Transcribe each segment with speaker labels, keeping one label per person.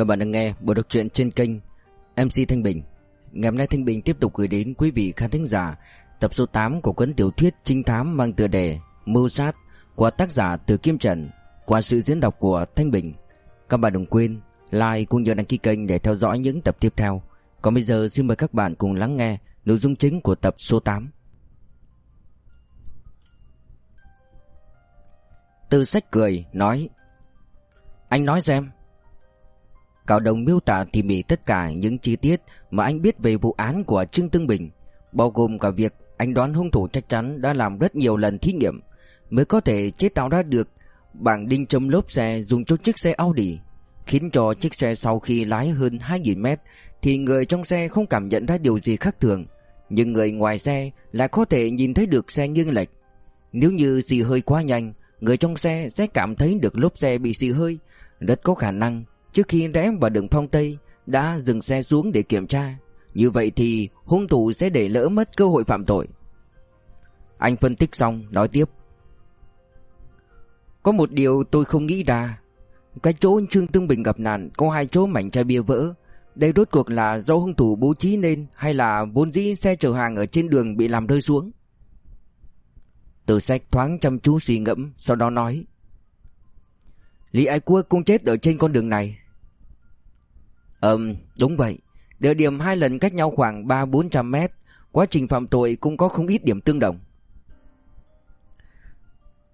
Speaker 1: Các bạn đang nghe bộ đọc truyện trên kênh MC Thanh Bình. Ngày hôm nay Thanh Bình tiếp tục gửi đến quý vị khán thính giả tập số 8 của cuốn tiểu thuyết trinh thám mang tựa đề, Mưu sát, của tác giả Từ Kim Trần, qua sự diễn đọc của Thanh Bình. Các bạn đừng quên like cũng như đăng ký kênh để theo dõi những tập tiếp theo. Còn bây giờ xin mời các bạn cùng lắng nghe nội dung chính của tập số 8. Từ sách cười nói, Anh nói xem Cao Đồng miêu tả tỉ mỉ tất cả những chi tiết mà anh biết về vụ án của Trương Tương Bình, bao gồm cả việc anh đoán hung thủ chắc chắn đã làm rất nhiều lần thí nghiệm mới có thể chế tạo ra được bảng đinh châm lốp xe dùng cho chiếc xe Audi, khiến cho chiếc xe sau khi lái hơn 2.000 mét thì người trong xe không cảm nhận ra điều gì khác thường, nhưng người ngoài xe lại có thể nhìn thấy được xe nghiêng lệch. Nếu như xì hơi quá nhanh, người trong xe sẽ cảm thấy được lốp xe bị xì hơi, rất có khả năng Trước khi rẽ vào đường phong Tây, Đã dừng xe xuống để kiểm tra. Như vậy thì hung thủ sẽ để lỡ mất cơ hội phạm tội. Anh phân tích xong, nói tiếp. Có một điều tôi không nghĩ ra. Cái chỗ Trương Tương Bình gặp nạn Có hai chỗ mảnh chai bia vỡ. Đây rốt cuộc là do hung thủ bố trí nên Hay là vốn dĩ xe chở hàng ở trên đường bị làm rơi xuống? Từ sách thoáng chăm chú suy ngẫm, Sau đó nói. Lý Ái Quốc cũng chết ở trên con đường này. Ừm, đúng vậy. Địa điểm hai lần cách nhau khoảng 3-400 mét. Quá trình phạm tội cũng có không ít điểm tương đồng.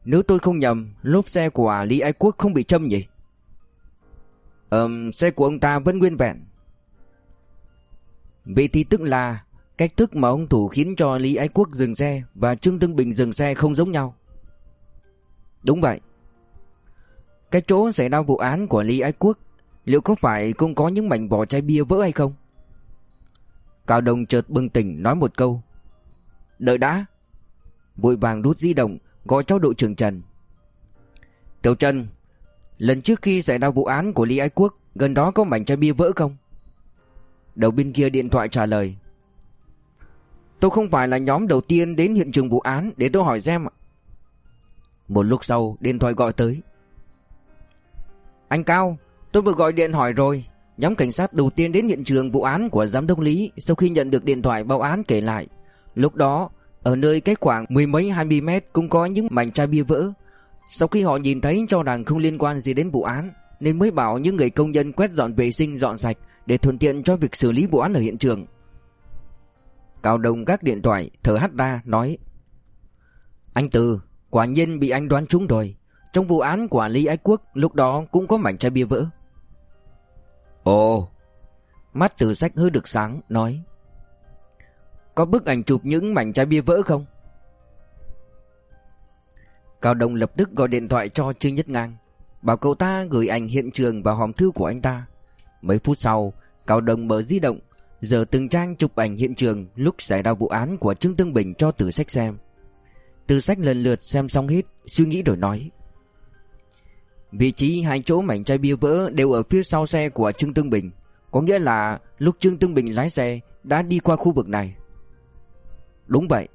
Speaker 1: Nếu tôi không nhầm, Lốp xe của Lý Ái Quốc không bị châm nhỉ? Ừm, Xe của ông ta vẫn nguyên vẹn. Vậy thì tức là, Cách thức mà ông thủ khiến cho Lý Ái Quốc dừng xe Và Trương Tương Bình dừng xe không giống nhau. Đúng vậy cái chỗ xảy ra vụ án của Lý Ái Quốc, Liệu có phải cũng có những mảnh vỏ chai bia vỡ hay không? Cao Đông chợt bừng tỉnh nói một câu. Đợi đã. Vội vàng rút di động, Gọi cho đội trưởng Trần. Tiểu Trần, Lần trước khi xảy ra vụ án của Lý Ái Quốc, Gần đó có mảnh chai bia vỡ không? Đầu bên kia điện thoại trả lời. Tôi không phải là nhóm đầu tiên đến hiện trường vụ án Để tôi hỏi xem Một lúc sau, điện thoại gọi tới anh Cao, tôi vừa gọi điện hỏi rồi. Nhóm cảnh sát đầu tiên đến hiện trường vụ án của giám đốc Lý sau khi nhận được điện thoại báo án kể lại. Lúc đó, ở nơi cách khoảng mười mấy hai mươi mét cũng có những mảnh chai bia vỡ. Sau khi họ nhìn thấy cho rằng không liên quan gì đến vụ án, nên mới bảo những người công nhân quét dọn vệ sinh dọn sạch để thuận tiện cho việc xử lý vụ án ở hiện trường. Cao Đông gác điện thoại, thở hắt ra, nói Anh Từ, quả nhiên bị anh đoán trúng rồi. Trong vụ án của Lý Ái Quốc lúc đó cũng có mảnh chai bia vỡ. Ồ, mắt từ sách hơi được sáng, nói. Có bức ảnh chụp những mảnh chai bia vỡ không? Cao Đông lập tức gọi điện thoại cho Trương Nhất Ngang, bảo cậu ta gửi ảnh hiện trường vào hòm thư của anh ta. Mấy phút sau, Cao Đông mở di động, giờ từng trang chụp ảnh hiện trường lúc xảy ra vụ án của Trương Tương Bình cho Từ Sách xem. Từ Sách lần lượt xem xong hết, suy nghĩ rồi nói. Vị trí hai chỗ mảnh chai bia vỡ đều ở phía sau xe của Trương Tương Bình. Có nghĩa là lúc Trương Tương Bình lái xe đã đi qua khu vực này. Đúng vậy.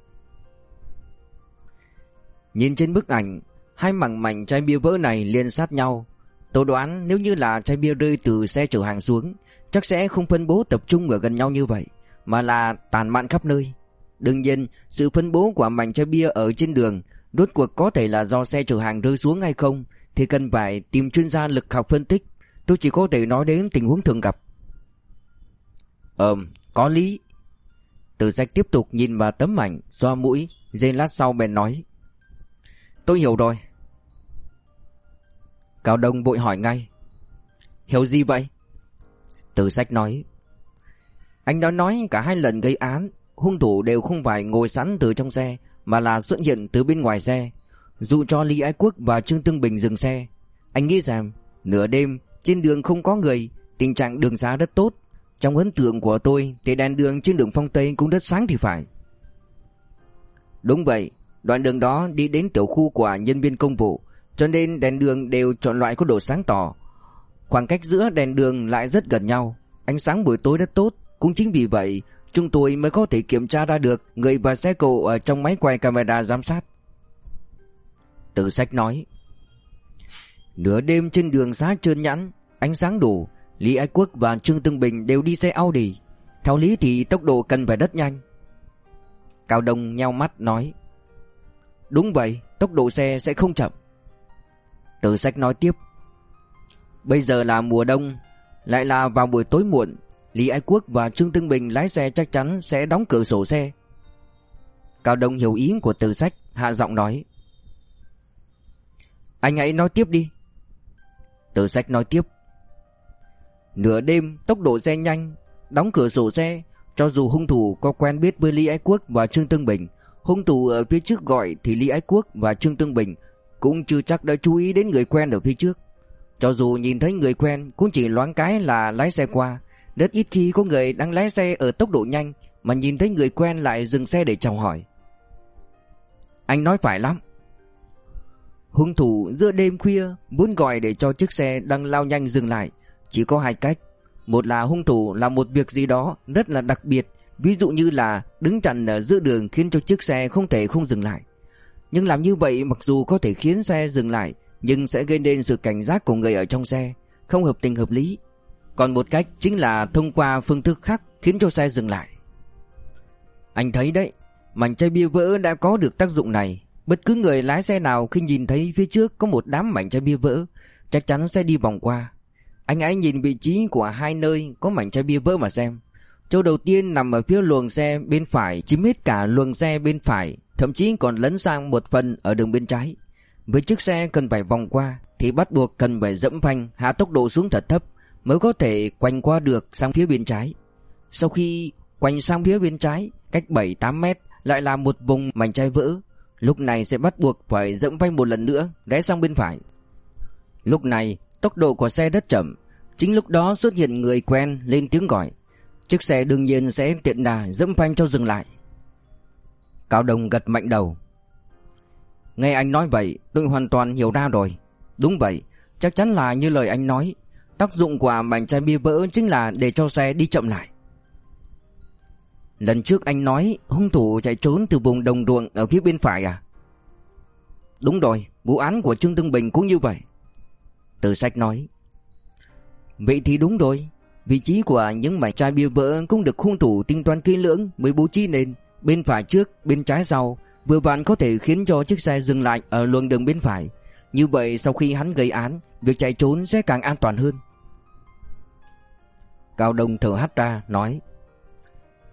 Speaker 1: Nhìn trên bức ảnh, Hai mảng mảnh chai bia vỡ này liên sát nhau. Tôi đoán nếu như là chai bia rơi từ xe chở hàng xuống, Chắc sẽ không phân bố tập trung ở gần nhau như vậy, Mà là tàn mạn khắp nơi. Đương nhiên, sự phân bố của mảnh chai bia ở trên đường Rốt cuộc có thể là do xe chở hàng rơi xuống hay không thì cần phải tìm chuyên gia lực học phân tích. Tôi chỉ có thể nói đến tình huống thường gặp. Ờm, có lý. Từ sách tiếp tục nhìn vào tấm ảnh Xoa mũi Giây lát sau bèn nói. Tôi hiểu rồi. Cao Đông vội hỏi ngay. Hiểu gì vậy? Từ sách nói. Anh đã nói cả hai lần gây án Hung thủ đều không phải ngồi sẵn từ trong xe Mà là xuất hiện từ bên ngoài xe. Dụ cho Lý Ái Quốc và Trương Tương Bình dừng xe. Anh nghĩ rằng, Nửa đêm, trên đường không có người, Tình trạng đường xá rất tốt. Trong ấn tượng của tôi Thì đèn đường trên đường phong Tây cũng rất sáng thì phải. Đúng vậy, Đoạn đường đó đi đến tiểu khu của nhân viên công vụ, Cho nên đèn đường đều chọn loại có độ sáng tỏ. Khoảng cách giữa đèn đường lại rất gần nhau. Ánh sáng buổi tối rất tốt. Cũng chính vì vậy, Chúng tôi mới có thể kiểm tra ra được Người và xe cộ ở trong máy quay camera giám sát. Tử sách nói, Nửa đêm trên đường xá trơn nhẵn, Ánh sáng đủ, Lý Ái Quốc và Trương Tương Bình đều đi xe Audi. Theo lý thì tốc độ cần phải rất nhanh. Cao Đông nheo mắt nói, Đúng vậy, Tốc độ xe sẽ không chậm. Tử sách nói tiếp, Bây giờ là mùa đông, Lại là vào buổi tối muộn, Lý Ái Quốc và Trương Tương Bình lái xe chắc chắn sẽ đóng cửa sổ xe. Cao Đông hiểu ý của từ sách, Hạ giọng nói anh hãy nói tiếp đi. Tờ sách nói tiếp. Nửa đêm, tốc độ xe nhanh, Đóng cửa sổ xe, Cho dù hung thủ có quen biết với Lý Ái Quốc và Trương Tương Bình, Hung thủ ở phía trước gọi Thì Lý Ái Quốc và Trương Tương Bình Cũng chưa chắc đã chú ý đến người quen ở phía trước. Cho dù nhìn thấy người quen, Cũng chỉ loáng cái là lái xe qua. Rất ít khi có người đang lái xe ở tốc độ nhanh Mà nhìn thấy người quen lại dừng xe để chào hỏi. Anh nói phải lắm. Hung thủ giữa đêm khuya Muốn gọi để cho chiếc xe đang lao nhanh dừng lại. Chỉ có hai cách. Một là hung thủ làm một việc gì đó rất là đặc biệt, Ví dụ như là đứng chặn ở giữa đường khiến cho chiếc xe không thể không dừng lại. Nhưng làm như vậy mặc dù có thể khiến xe dừng lại, Nhưng sẽ gây nên sự cảnh giác của người ở trong xe, Không hợp tình hợp lý. Còn một cách chính là thông qua phương thức khác khiến cho xe dừng lại. Anh thấy đấy Mảnh chai bia vỡ đã có được tác dụng này. Bất cứ người lái xe nào khi nhìn thấy phía trước có một đám mảnh chai bia vỡ Chắc chắn sẽ đi vòng qua anh ấy nhìn vị trí của hai nơi có mảnh chai bia vỡ mà xem. Chỗ đầu tiên nằm ở phía luồng xe bên phải chiếm hết cả luồng xe bên phải, thậm chí còn lấn sang một phần ở đường bên trái. Với chiếc xe cần phải vòng qua thì bắt buộc cần phải dẫm phanh hạ tốc độ xuống thật thấp mới có thể quanh qua được sang phía bên trái. Sau khi quanh sang phía bên trái, cách 7-8 mét lại là một vùng mảnh chai vỡ. Lúc này sẽ bắt buộc phải dẫm phanh một lần nữa, rẽ sang bên phải. Lúc này, tốc độ của xe rất chậm, Chính lúc đó xuất hiện người quen lên tiếng gọi. Chiếc xe đương nhiên sẽ tiện đà dẫm phanh cho dừng lại. Cao Đồng gật mạnh đầu. Nghe anh nói vậy tôi hoàn toàn hiểu ra rồi. Đúng vậy Chắc chắn là như lời anh nói. Tác dụng của mảnh chai bia vỡ chính là để cho xe đi chậm lại. Lần trước anh nói hung thủ chạy trốn từ vùng đồng ruộng ở phía bên phải à? Đúng rồi, vụ án của Trương Tương Bình cũng như vậy. Từ sách nói. Vậy thì đúng rồi Vị trí của những mảnh chai bia vỡ cũng được hung thủ tính toán kỹ lưỡng mới bố trí nên Bên phải trước, bên trái sau Vừa vặn có thể khiến cho chiếc xe dừng lại ở luồng đường bên phải Như vậy sau khi hắn gây án Việc chạy trốn sẽ càng an toàn hơn Cao Đông thở hắt ra nói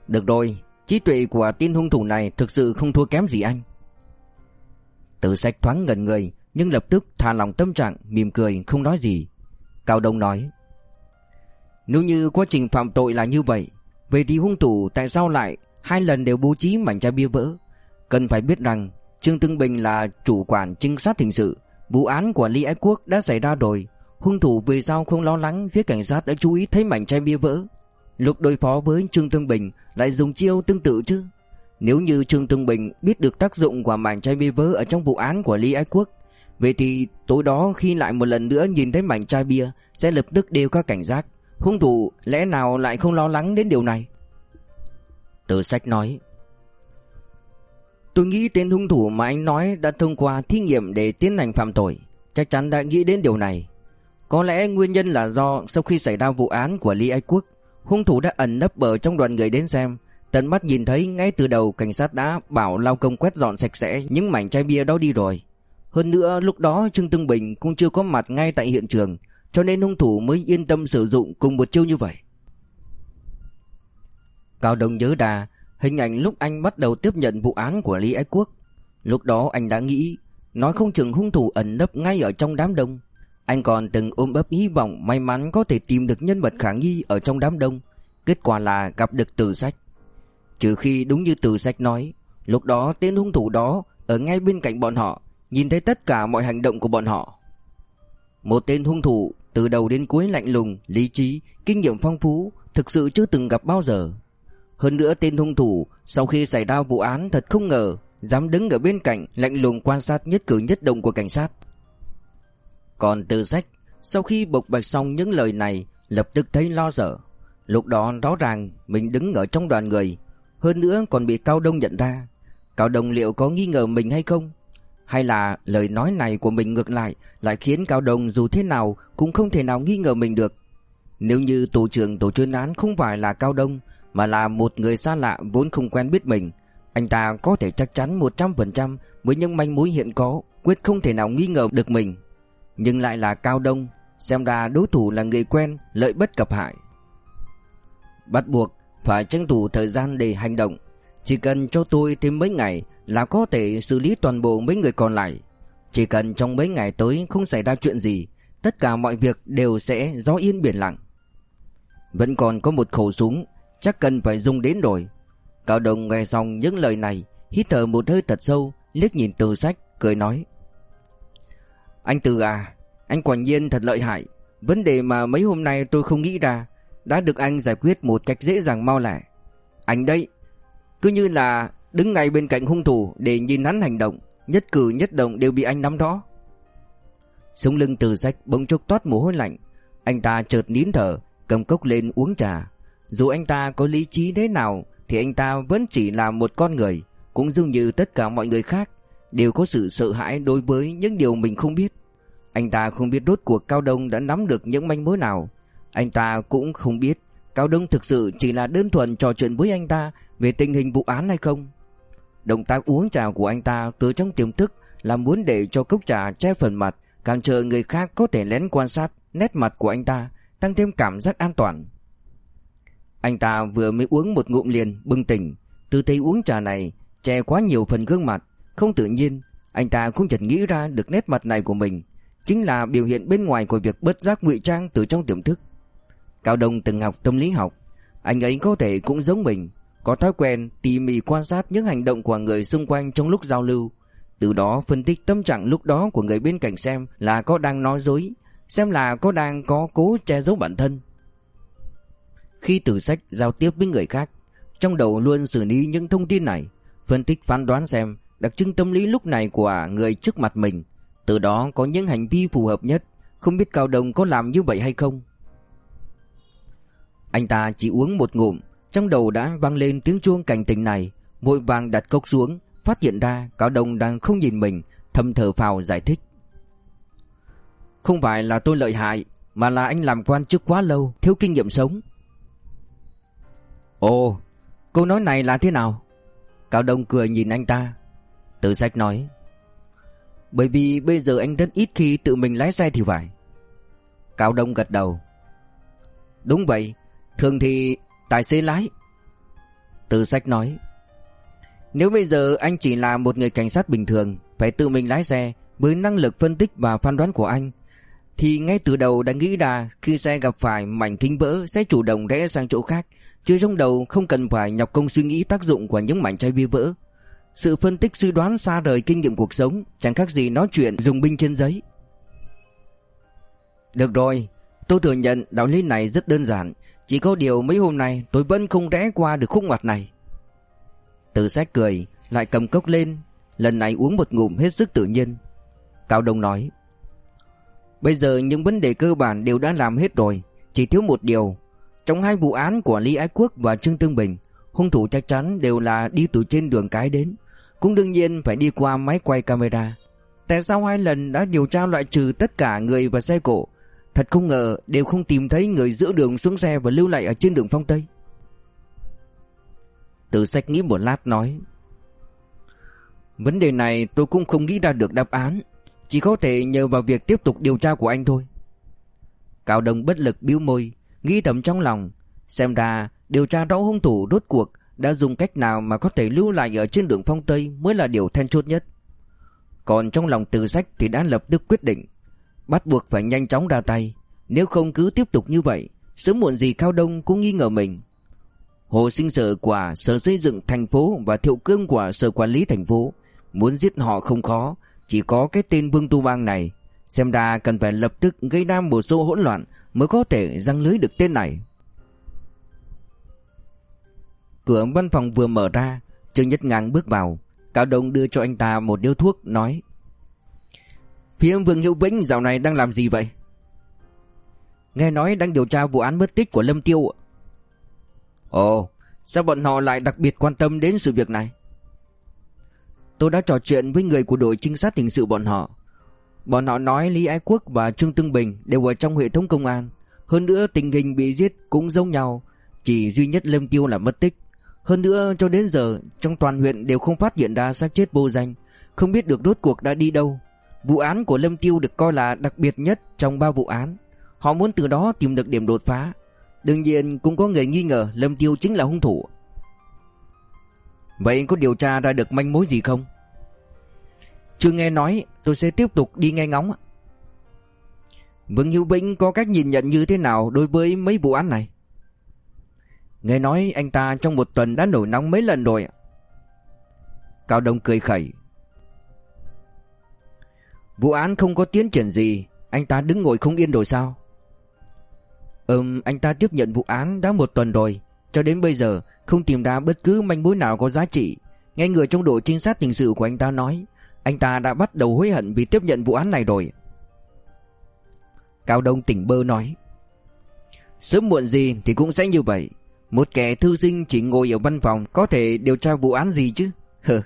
Speaker 1: được rồi, Trí tuệ của tên hung thủ này thực sự không thua kém gì anh. Tử sạch thoáng ngẩn người, Nhưng lập tức thả lòng tâm trạng, Mỉm cười, không nói gì. Cao Đông nói, nếu như quá trình phạm tội là như vậy về thì hung thủ tại sao lại Hai lần đều bố trí mảnh chai bia vỡ? Cần phải biết rằng, Trương Tương Bình là chủ quản trinh sát hình sự, Vụ án của Lý Ái Quốc đã xảy ra rồi. Hung thủ vì sao không lo lắng, Phía cảnh sát đã chú ý thấy mảnh chai bia vỡ? Lúc đối phó với Trương Tương Bình Lại dùng chiêu tương tự chứ? Nếu như Trương Tương Bình biết được tác dụng của mảnh chai bia vỡ Ở trong vụ án của Lý Ái Quốc, Vậy thì tối đó khi lại một lần nữa nhìn thấy mảnh chai bia, Sẽ lập tức đều có cảnh giác. Hung thủ lẽ nào lại không lo lắng đến điều này? Từ sách nói, Tôi nghĩ tên hung thủ mà anh nói đã thông qua thí nghiệm để tiến hành phạm tội. Chắc chắn đã nghĩ đến điều này. Có lẽ nguyên nhân là do sau khi xảy ra vụ án của Lý Ái Quốc Hung thủ đã ẩn nấp ở trong đoàn người đến xem. Tận mắt nhìn thấy ngay từ đầu cảnh sát đã bảo lao công quét dọn sạch sẽ những mảnh chai bia đó đi rồi. Hơn nữa, lúc đó Trương Tương Bình cũng chưa có mặt ngay tại hiện trường, cho nên hung thủ mới yên tâm sử dụng cùng một chiêu như vậy. Cao Đông nhớ đà Hình ảnh lúc anh bắt đầu tiếp nhận vụ án của Lý Ái Quốc. Lúc đó anh đã nghĩ, Nói không chừng hung thủ ẩn nấp ngay ở trong đám đông. Anh còn từng ôm ấp hy vọng May mắn có thể tìm được nhân vật khả nghi Ở trong đám đông Kết quả là gặp được từ sách Trừ khi đúng như từ sách nói Lúc đó tên hung thủ đó Ở ngay bên cạnh bọn họ Nhìn thấy tất cả mọi hành động của bọn họ Một tên hung thủ từ đầu đến cuối lạnh lùng, lý trí, kinh nghiệm phong phú, thực sự chưa từng gặp bao giờ. Hơn nữa tên hung thủ sau khi xảy ra vụ án thật không ngờ dám đứng ở bên cạnh lạnh lùng quan sát nhất cử nhất động của cảnh sát. Còn từ sách, sau khi bộc bạch xong những lời này, lập tức thấy lo sợ. Lúc đó rõ ràng mình đứng ở trong đoàn người, hơn nữa còn bị Cao Đông nhận ra. Cao Đông liệu có nghi ngờ mình hay không? Hay là lời nói này của mình ngược lại lại khiến Cao Đông dù thế nào cũng không thể nào nghi ngờ mình được. Nếu như tổ trưởng tổ chuyên án không phải là Cao Đông Mà là một người xa lạ vốn không quen biết mình Anh ta có thể chắc chắn 100% Với những manh mối hiện có Quyết không thể nào nghi ngờ được mình nhưng lại là Cao Đông, Xem ra đối thủ là người quen, Lợi bất cập hại. Bắt buộc phải tranh thủ thời gian để hành động, Chỉ cần cho tôi thêm mấy ngày Là có thể xử lý toàn bộ mấy người còn lại. Chỉ cần trong mấy ngày tới không xảy ra chuyện gì, Tất cả mọi việc đều sẽ gió yên biển lặng. Vẫn còn có một khẩu súng, Chắc cần phải dùng đến rồi. Cao Đông nghe xong những lời này, Hít thở một hơi thật sâu, liếc nhìn từ sách, cười nói anh Từ à Anh quả nhiên thật lợi hại. Vấn đề mà mấy hôm nay tôi không nghĩ ra Đã được anh giải quyết một cách dễ dàng mau lẹ. Anh đây Cứ như là đứng ngay bên cạnh hung thủ Để nhìn hắn hành động, Nhất cử nhất động đều bị anh nắm đó. Sống lưng từ sách bỗng chốc toát mồ hôi lạnh. Anh ta chợt nín thở, Cầm cốc lên uống trà. Dù anh ta có lý trí thế nào, Thì anh ta vẫn chỉ là một con người, Cũng giống như tất cả mọi người khác, Đều có sự sợ hãi đối với những điều mình không biết. Anh ta không biết rốt cuộc Cao Đông đã nắm được những manh mối nào. Anh ta cũng không biết Cao Đông thực sự chỉ là đơn thuần trò chuyện với anh ta Về tình hình vụ án hay không. Động tác uống trà của anh ta từ trong tiềm thức Là muốn để cho cốc trà che phần mặt Càng chờ người khác có thể lén quan sát nét mặt của anh ta, tăng thêm cảm giác an toàn. Anh ta vừa mới uống một ngụm liền, bừng tỉnh, từ thấy uống trà này che quá nhiều phần gương mặt, không tự nhiên, anh ta cũng chợt nghĩ ra được nét mặt này của mình, chính là biểu hiện bên ngoài của việc bất giác ngụy trang từ trong tiềm thức. Cao Đông từng học tâm lý học, anh ấy có thể cũng giống mình, có thói quen tỉ mỉ quan sát những hành động của người xung quanh trong lúc giao lưu, từ đó phân tích tâm trạng lúc đó của người bên cạnh xem là có đang nói dối, xem là có đang có cố che giấu bản thân. Khi từ sách giao tiếp với người khác, trong đầu luôn xử lý những thông tin này, phân tích phán đoán xem đặc trưng tâm lý lúc này của người trước mặt mình, từ đó có những hành vi phù hợp nhất, không biết Cao Đồng có làm như vậy hay không. Anh ta chỉ uống một ngụm, trong đầu đã vang lên tiếng chuông cảnh tình này, vội vàng đặt cốc xuống, Phát hiện ra Cao Đông đang không nhìn mình Thầm thở phào giải thích. Không phải là tôi lợi hại Mà là anh làm quan chức quá lâu Thiếu kinh nghiệm sống. Ồ Câu nói này là thế nào? Cao Đông cười nhìn anh ta. Tử sách nói bởi vì bây giờ anh rất ít khi tự mình lái xe thì phải. Cao Đông gật đầu. Đúng vậy, Thường thì tài xế lái. Từ sách nói, nếu bây giờ anh chỉ là một người cảnh sát bình thường, Phải tự mình lái xe Với năng lực phân tích và phán đoán của anh, Thì ngay từ đầu đã nghĩ ra Khi xe gặp phải mảnh kính vỡ Sẽ chủ động rẽ sang chỗ khác, Chứ trong đầu không cần phải nhọc công suy nghĩ tác dụng Của những mảnh chai bia vỡ. Sự phân tích suy đoán xa rời kinh nghiệm cuộc sống, Chẳng khác gì nói chuyện dùng binh trên giấy. Được rồi, Tôi thừa nhận đạo lý này rất đơn giản. Chỉ có điều mấy hôm nay tôi vẫn không rẽ qua được khúc ngoặt này. Từ sách cười, Lại cầm cốc lên. Lần này uống một ngụm hết sức tự nhiên. Cao Đông nói, Bây giờ những vấn đề cơ bản đều đã làm hết rồi. Chỉ thiếu một điều. Trong hai vụ án của Lý Ái Quốc và Trương Tương Bình, Hung thủ chắc chắn đều là đi từ trên đường cái đến. Cũng đương nhiên phải đi qua máy quay camera. Tại sao hai lần đã điều tra loại trừ tất cả người và xe cổ Thật không ngờ đều không tìm thấy người giữa đường xuống xe và lưu lại ở trên đường phong Tây. Tử sách nghĩ một lát nói, Vấn đề này tôi cũng không nghĩ ra được đáp án. Chỉ có thể nhờ vào việc tiếp tục điều tra của anh thôi. Cao Đông bất lực biếu môi, Nghĩ thầm trong lòng, Xem ra điều tra rõ hung thủ rốt cuộc đã dùng cách nào mà có thể lưu lại ở trên đường phong Tây Mới là điều then chốt nhất Còn trong lòng từ sách thì đã lập tức quyết định Bắt buộc phải nhanh chóng ra tay Nếu không cứ tiếp tục như vậy Sớm muộn gì Cao Đông cũng nghi ngờ mình Hồ sinh sở của Sở Xây dựng thành phố và Thiệu Cương của Sở Quản lý thành phố. Muốn giết họ không khó, chỉ có cái tên Vương Tu Bang này. Xem ra cần phải lập tức gây ra một số hỗn loạn mới có thể răng lưới được tên này. Cửa văn phòng vừa mở ra, Trương Nhất Ngang bước vào. Cao Đông đưa cho anh ta một điếu thuốc, nói Phía Vương Hữu Vĩnh dạo này đang làm gì vậy? Nghe nói đang điều tra vụ án mất tích của Lâm Tiêu. Ồ, sao bọn họ lại đặc biệt quan tâm đến sự việc này? Tôi đã trò chuyện với người của đội trinh sát hình sự bọn họ. Bọn họ nói Lý Ái Quốc và Trương Tương Bình đều ở trong hệ thống công an. Hơn nữa tình hình bị giết cũng giống nhau Chỉ duy nhất Lâm Tiêu là mất tích hơn nữa, cho đến giờ, Trong toàn huyện đều không phát hiện ra xác chết vô danh. Không biết được rốt cuộc đã đi đâu. Vụ án của Lâm Tiêu được coi là đặc biệt nhất trong ba vụ án. Họ muốn từ đó tìm được điểm đột phá. Đương nhiên, cũng có người nghi ngờ Lâm Tiêu chính là hung thủ. Vậy có điều tra ra được manh mối gì không? Chưa nghe nói, tôi sẽ tiếp tục đi nghe ngóng Vương Hữu Vĩnh có cách nhìn nhận như thế nào đối với mấy vụ án này? Nghe nói anh ta trong một tuần đã nổi nóng mấy lần rồi Cao Đông cười khẩy. Vụ án không có tiến triển gì, Anh ta đứng ngồi không yên rồi sao? Ừm, anh ta tiếp nhận vụ án đã một tuần rồi, Cho đến bây giờ không tìm ra bất cứ manh mối nào có giá trị. Nghe người trong đội trinh sát hình sự của anh ta nói, Anh ta đã bắt đầu hối hận vì tiếp nhận vụ án này rồi. Cao Đông tỉnh bơ nói, Sớm muộn gì thì cũng sẽ như vậy. Một kẻ thư sinh chỉ ngồi ở văn phòng Có thể điều tra vụ án gì chứ? Hừ.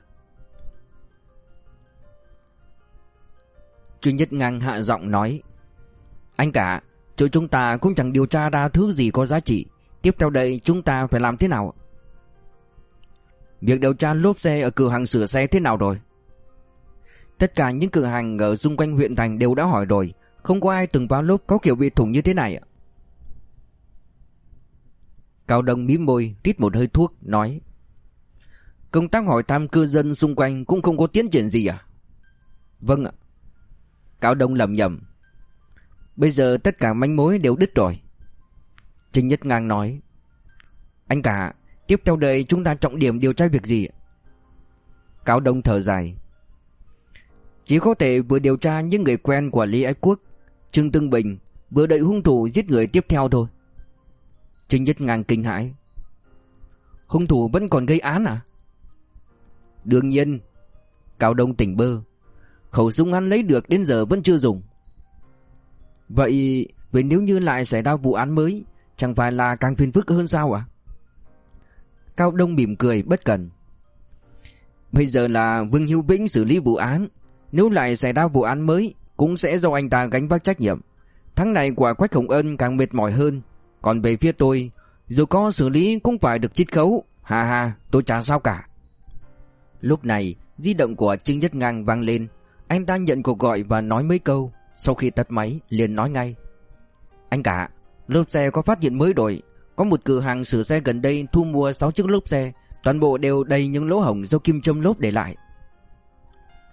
Speaker 1: Trương Nhất Ngang hạ giọng nói, Anh cả, Chỗ chúng ta cũng chẳng điều tra ra thứ gì có giá trị. Tiếp theo đây chúng ta phải làm thế nào? Việc điều tra lốp xe ở cửa hàng sửa xe thế nào rồi? Tất cả những cửa hàng ở xung quanh huyện thành đều đã hỏi rồi. Không có ai từng vào lốp có kiểu bị thủng như thế này ạ. Cao Đông mím môi, Rít một hơi thuốc, nói, Công tác hỏi thăm cư dân xung quanh Cũng không có tiến triển gì à? Vâng ạ. Cao Đông lầm nhầm Bây giờ tất cả manh mối đều đứt rồi. Trình Nhất Ngang nói, Anh cả, Tiếp theo đây chúng ta trọng điểm điều tra việc gì? Cao Đông thở dài, Chỉ có thể vừa điều tra những người quen của Lý Ái Quốc, Trương Tương Bình, Vừa đợi hung thủ giết người tiếp theo thôi. Trình Nhất Ngang kinh hãi. Hung thủ vẫn còn gây án à? Đương nhiên, Cao Đông tỉnh bơ. Khẩu súng hắn lấy được đến giờ vẫn chưa dùng. Vậy Vậy nếu như lại xảy ra vụ án mới, Chẳng phải là càng phiền phức hơn sao à Cao Đông mỉm cười, bất cần Bây giờ là Vương Hiếu Vĩnh xử lý vụ án. Nếu lại xảy ra vụ án mới, Cũng sẽ do anh ta gánh vác trách nhiệm. Tháng này của Quách Hồng Ân càng mệt mỏi hơn. Còn về phía tôi, Dù có xử lý cũng phải được chít khấu. Hà hà tôi chả sao cả. Lúc này, Di động của Trương Nhất Ngang vang lên. Anh ta nhận cuộc gọi và nói mấy câu. Sau khi tắt máy, liền nói ngay. Anh cả, Lốp xe có phát hiện mới đổi Có một cửa hàng sửa xe gần đây thu mua 6 chiếc lốp xe. Toàn bộ đều đầy những lỗ hổng do kim châm lốp để lại.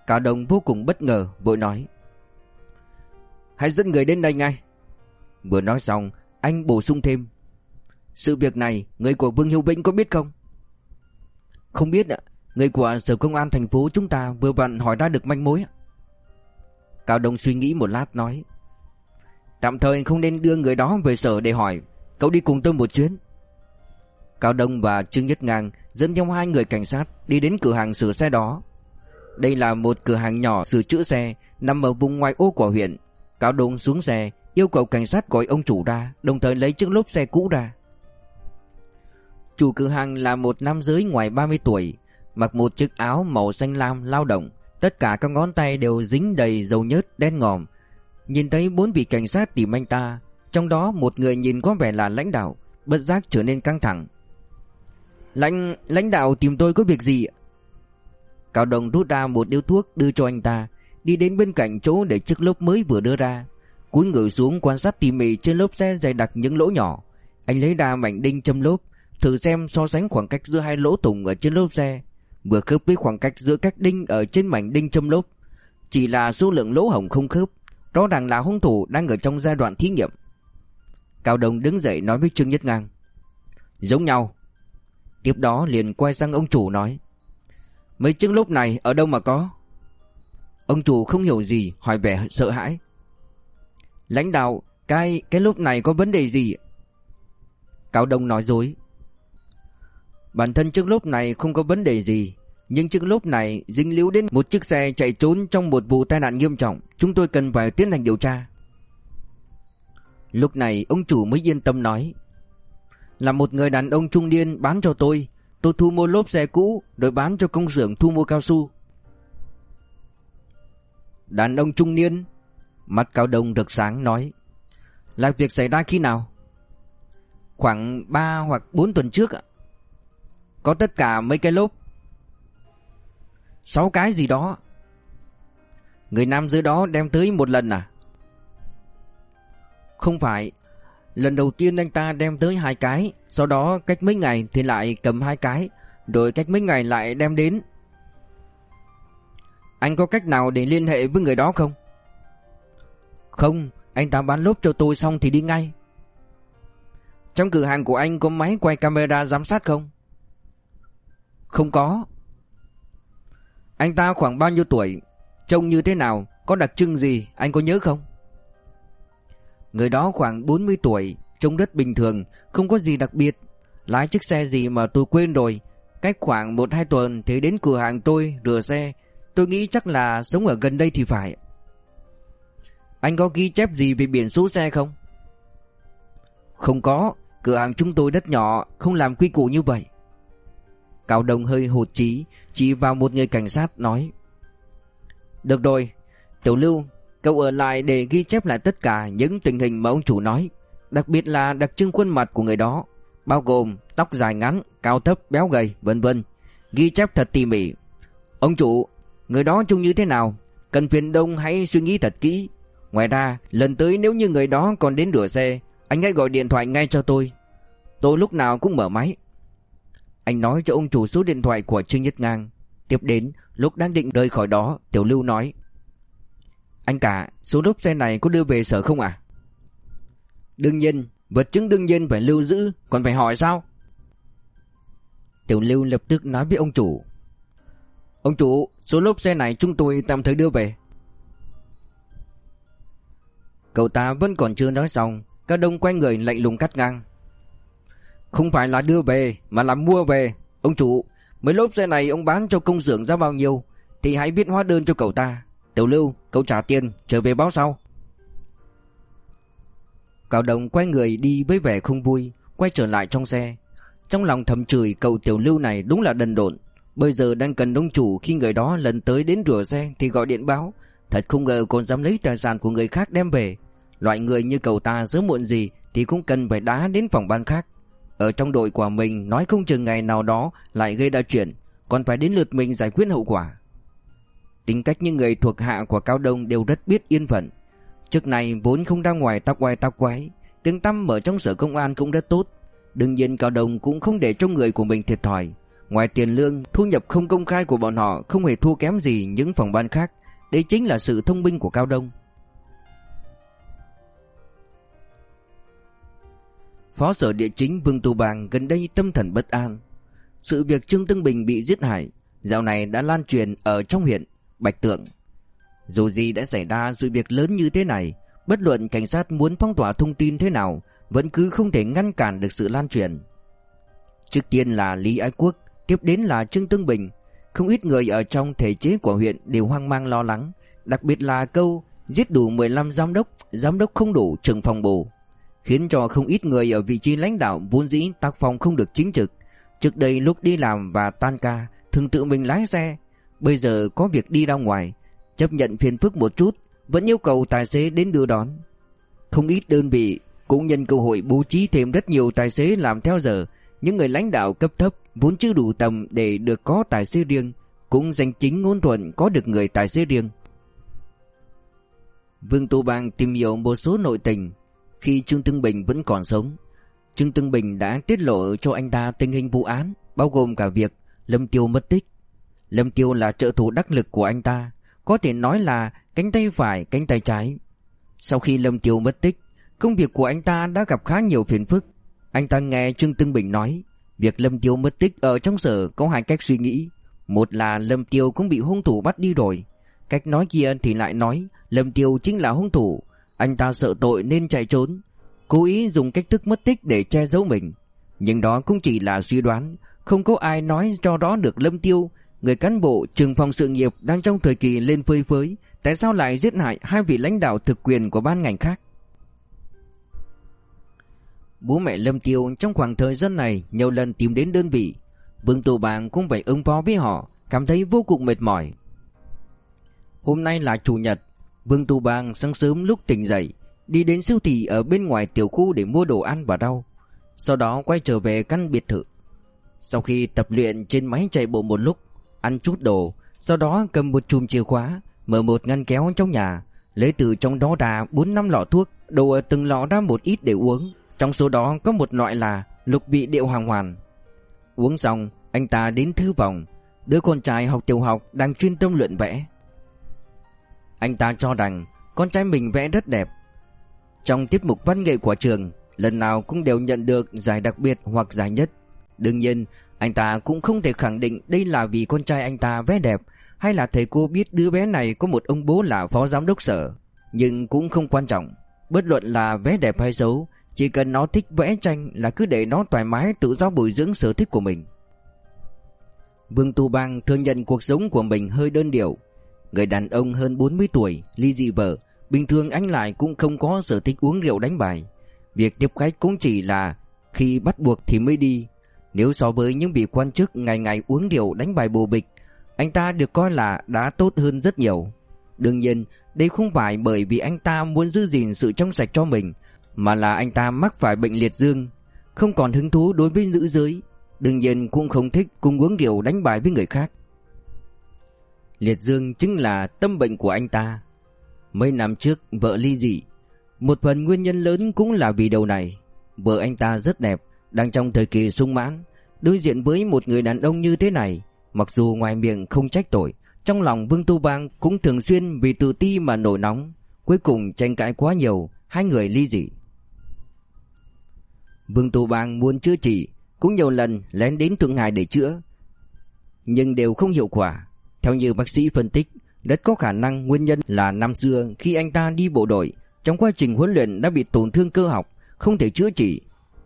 Speaker 1: Cả đồng vô cùng bất ngờ, Vội nói. Hãy dẫn người đến đây ngay. Vừa nói xong anh bổ sung thêm. Sự việc này, Người của Vương Hiếu Vĩnh có biết không? Không biết ạ. Người của sở công an thành phố chúng ta Vừa vặn hỏi ra được manh mối Cao Đông suy nghĩ một lát nói, Tạm thời không nên đưa người đó về sở để hỏi. Cậu đi cùng tôi một chuyến. Cao Đông và Trương Nhất Ngang Dẫn theo hai người cảnh sát Đi đến cửa hàng sửa xe đó. Đây là một cửa hàng nhỏ sửa chữa xe Nằm ở vùng ngoài ô của huyện. Cao đồn xuống xe, Yêu cầu cảnh sát gọi ông chủ ra, Đồng thời lấy chiếc lốp xe cũ ra. Chủ cửa hàng là một nam giới ngoài 30 tuổi, Mặc một chiếc áo màu xanh lam lao động. Tất cả các ngón tay đều dính đầy dầu nhớt đen ngòm. Nhìn thấy bốn vị cảnh sát tìm anh ta, Trong đó một người nhìn có vẻ là lãnh đạo, Bất giác trở nên căng thẳng. Lãnh lãnh đạo tìm tôi có việc gì Cao Đồng rút ra một điếu thuốc đưa cho anh ta. Đi đến bên cạnh chỗ để chiếc lốp mới vừa đưa ra, Cúi người xuống quan sát tỉ mỉ trên lốp xe dày đặc những lỗ nhỏ. Anh lấy ra mảnh đinh châm lốp, Thử xem so sánh khoảng cách giữa hai lỗ thủng ở trên lốp xe. Vừa khớp với khoảng cách giữa các đinh ở trên mảnh đinh châm lốp, Chỉ là số lượng lỗ hổng không khớp, Rõ ràng là hung thủ đang ở trong giai đoạn thí nghiệm. Cao Đồng đứng dậy nói với Trương Nhất Ngang. Giống nhau. Tiếp đó liền quay sang ông chủ nói. Mấy chiếc lốp này ở đâu mà có? Ông chủ không hiểu gì, hỏi vẻ sợ hãi. Lãnh đạo, Cái cái lúc này có vấn đề gì? Cao Đông nói dối. Bản thân chiếc lốp này không có vấn đề gì, Nhưng chiếc lốp này dính líu đến một chiếc xe chạy trốn trong một vụ tai nạn nghiêm trọng, Chúng tôi cần phải tiến hành điều tra. Lúc này, ông chủ mới yên tâm nói, Là một người đàn ông trung niên bán cho tôi. Tôi thu mua lốp xe cũ Rồi bán cho công xưởng thu mua cao su. Đàn ông trung niên Mặt cao đông rực sáng nói, Là việc xảy ra khi nào? Khoảng 3 hoặc 4 tuần trước ạ. Có tất cả mấy cái lốp. 6 cái gì đó. Người nam dưới đó đem tới một lần à? Không phải, Lần đầu tiên anh ta đem tới hai cái, Sau đó cách mấy ngày thì lại cầm hai cái, Rồi cách mấy ngày lại đem đến. Anh có cách nào để liên hệ với người đó không? Không, Anh ta bán lốp cho tôi xong thì đi ngay. Trong cửa hàng của anh có máy quay camera giám sát không? Không có. Anh ta khoảng bao nhiêu tuổi? Trông như thế nào? Có đặc trưng gì? Anh có nhớ không? Người đó khoảng 40 tuổi, Trông rất bình thường, Không có gì đặc biệt. Lái chiếc xe gì mà tôi quên rồi. Cách khoảng 1-2 tuần thì đến cửa hàng tôi, rửa xe. Tôi nghĩ chắc là sống ở gần đây thì phải. Anh có ghi chép gì về biển số xe không? Không có. Cửa hàng chúng tôi rất nhỏ Không làm quy củ như vậy. Cao Đông hơi hột trí Chỉ vào một người cảnh sát nói. Được rồi Tiểu Lưu Cậu ở lại để ghi chép lại tất cả những tình hình mà ông chủ nói. Đặc biệt là đặc trưng khuôn mặt của người đó Bao gồm tóc dài ngắn, cao thấp, béo gầy, vân vân. Ghi chép thật tỉ mỉ. Ông chủ, người đó trông như thế nào? Cần phiền đông hãy suy nghĩ thật kỹ Ngoài ra, lần tới nếu như người đó còn đến rửa xe Anh hãy gọi điện thoại ngay cho tôi Tôi lúc nào cũng mở máy Anh nói cho ông chủ số điện thoại của Trương Nhất Ngang Tiếp đến, lúc đang định rời khỏi đó Tiểu Lưu nói anh cả, số lốp xe này có đưa về sở không à? Đương nhiên, vật chứng đương nhiên phải lưu giữ, còn phải hỏi sao? Tiểu Lưu lập tức nói với ông chủ. Ông chủ, số lốp xe này chúng tôi tạm thời đưa về. Cậu ta vẫn còn chưa nói xong, Các Đông quay người lạnh lùng cắt ngang. Không phải là đưa về, mà là mua về. Ông chủ, mấy lốp xe này ông bán cho công xưởng ra bao nhiêu, thì hãy viết hóa đơn cho cậu ta. Tiểu Lưu, cậu trả tiền, trở về báo sau. cậu Đồng quay người đi với vẻ không vui, quay trở lại trong xe. Trong lòng thầm chửi cậu Tiểu Lưu này đúng là đần độn. Bây giờ đang cần đông chủ khi người đó lần tới đến rửa xe thì gọi điện báo. Thật không ngờ còn dám lấy tài sản của người khác đem về. Loại người như cậu ta sớm muộn gì thì cũng cần phải đá đến phòng ban khác. Ở trong đội của mình nói không chừng ngày nào đó lại gây ra chuyện, còn phải đến lượt mình giải quyết hậu quả. Tính cách những người thuộc hạ của Cao Đông đều rất biết yên phận. Trước này vốn không ra ngoài tóc quay tóc quái, tiếng tăm ở trong sở công an cũng rất tốt. Đương nhiên Cao Đông cũng không để cho người của mình thiệt thòi. Ngoài tiền lương, thu nhập không công khai của bọn họ không hề thua kém gì những phòng ban khác. Đây chính là sự thông minh của Cao Đông. Phó sở địa chính Vương Tu Bang gần đây tâm thần bất an. Sự việc Trương tân Bình bị giết hại, dạo này đã lan truyền ở trong huyện. Bạch Tượng Dù gì đã xảy ra sự việc lớn như thế này Bất luận cảnh sát muốn phong tỏa thông tin thế nào Vẫn cứ không thể ngăn cản được sự lan truyền Trước tiên là Lý Ái Quốc Tiếp đến là Trương Tương Bình. Không ít người ở trong thể chế của huyện đều hoang mang lo lắng, Đặc biệt là câu Giết đủ 15 giám đốc Giám đốc không đủ trừng phòng bù Khiến cho không ít người ở vị trí lãnh đạo vốn dĩ tác phong không được chính trực. Trước đây lúc đi làm và tan ca, Thường tự mình lái xe, Bây giờ có việc đi ra ngoài, Chấp nhận phiền phức một chút, Vẫn yêu cầu tài xế đến đưa đón. Không ít đơn vị cũng nhân cơ hội bố trí thêm rất nhiều tài xế làm theo giờ những người lãnh đạo cấp thấp Vốn chưa đủ tầm để được có tài xế riêng, Cũng danh chính ngôn thuận có được người tài xế riêng. Vương Tô Bang tìm hiểu một số nội tình Khi Trương Tương Bình vẫn còn sống. Trương Tương Bình đã tiết lộ cho anh ta tình hình vụ án, Bao gồm cả việc Lâm Tiêu mất tích. Lâm Tiêu là trợ thủ đắc lực của anh ta, Có thể nói là cánh tay phải, cánh tay trái. Sau khi Lâm Tiêu mất tích, Công việc của anh ta đã gặp khá nhiều phiền phức. Anh ta nghe Trương Tương Bình nói, Việc Lâm Tiêu mất tích ở trong sở có hai cách suy nghĩ. Một là Lâm Tiêu cũng bị hung thủ bắt đi rồi. Cách nói kia thì lại nói, Lâm Tiêu chính là hung thủ. Anh ta sợ tội nên chạy trốn, Cố ý dùng cách thức mất tích để che giấu mình. Nhưng đó cũng chỉ là suy đoán, Không có ai nói cho đó được Lâm Tiêu, Người cán bộ trường phòng sự nghiệp đang trong thời kỳ lên phơi phới, Tại sao lại giết hại hai vị lãnh đạo thực quyền của ban ngành khác. Bố mẹ Lâm Tiêu trong khoảng thời gian này nhiều lần tìm đến đơn vị. Vương Tù Bàng cũng phải ứng phó với họ, Cảm thấy vô cùng mệt mỏi. Hôm nay là Chủ nhật, Vương Tu Bang sáng sớm lúc tỉnh dậy, Đi đến siêu thị ở bên ngoài tiểu khu để mua đồ ăn và rau. Sau đó quay trở về căn biệt thự. Sau khi tập luyện trên máy chạy bộ một lúc, Ăn chút đồ, Sau đó cầm một chùm chìa khóa, Mở một ngăn kéo trong nhà, Lấy từ trong đó ra 4 năm lọ thuốc đồ ở từng lọ ra một ít để uống. Trong số đó có một loại là lục vị điệu hoàng hoàn. Uống xong, Anh ta đến thư vòng Đứa con trai học tiểu học đang chuyên tâm luyện vẽ. Anh ta cho rằng Con trai mình vẽ rất đẹp. Trong tiết mục văn nghệ của trường, Lần nào cũng đều nhận được giải đặc biệt hoặc giải nhất. Đương nhiên, Anh ta cũng không thể khẳng định Đây là vì con trai anh ta vẽ đẹp Hay là thầy cô biết đứa bé này Có một ông bố là phó giám đốc sở. Nhưng cũng không quan trọng. Bất luận là vẽ đẹp hay xấu chỉ cần nó thích vẽ tranh là cứ để nó thoải mái tự do bồi dưỡng sở thích của mình. Vương Tu Bang thừa nhận cuộc sống của mình hơi đơn điệu. Người đàn ông hơn 40 tuổi, ly dị vợ Bình thường anh lại cũng không có sở thích uống rượu đánh bài. Việc tiếp khách cũng chỉ là khi bắt buộc thì mới đi. Nếu so với những vị quan chức ngày ngày uống rượu đánh bài bồ bịch Anh ta được coi là đã tốt hơn rất nhiều. Đương nhiên đây không phải bởi vì anh ta muốn giữ gìn sự trong sạch cho mình mà là anh ta mắc phải bệnh liệt dương, Không còn hứng thú đối với nữ giới, Đương nhiên cũng không thích cùng uống rượu đánh bài với người khác. Liệt dương chính là tâm bệnh của anh ta. Mấy năm trước, vợ ly dị. Một phần nguyên nhân lớn cũng là vì đầu này. Vợ anh ta rất đẹp, Đang trong thời kỳ sung mãn, Đối diện với một người đàn ông như thế này, Mặc dù ngoài miệng không trách tội, Trong lòng Vương Tu Bang cũng thường xuyên vì tự ti mà nổi nóng, Cuối cùng tranh cãi quá nhiều, Hai người ly dị. Vương Tu Bang muốn chữa trị, cũng nhiều lần lén đến Thượng Hải để chữa, Nhưng đều không hiệu quả. Theo như bác sĩ phân tích, Rất có khả năng nguyên nhân là năm xưa Khi anh ta đi bộ đội, Trong quá trình huấn luyện đã bị tổn thương cơ học, Không thể chữa trị.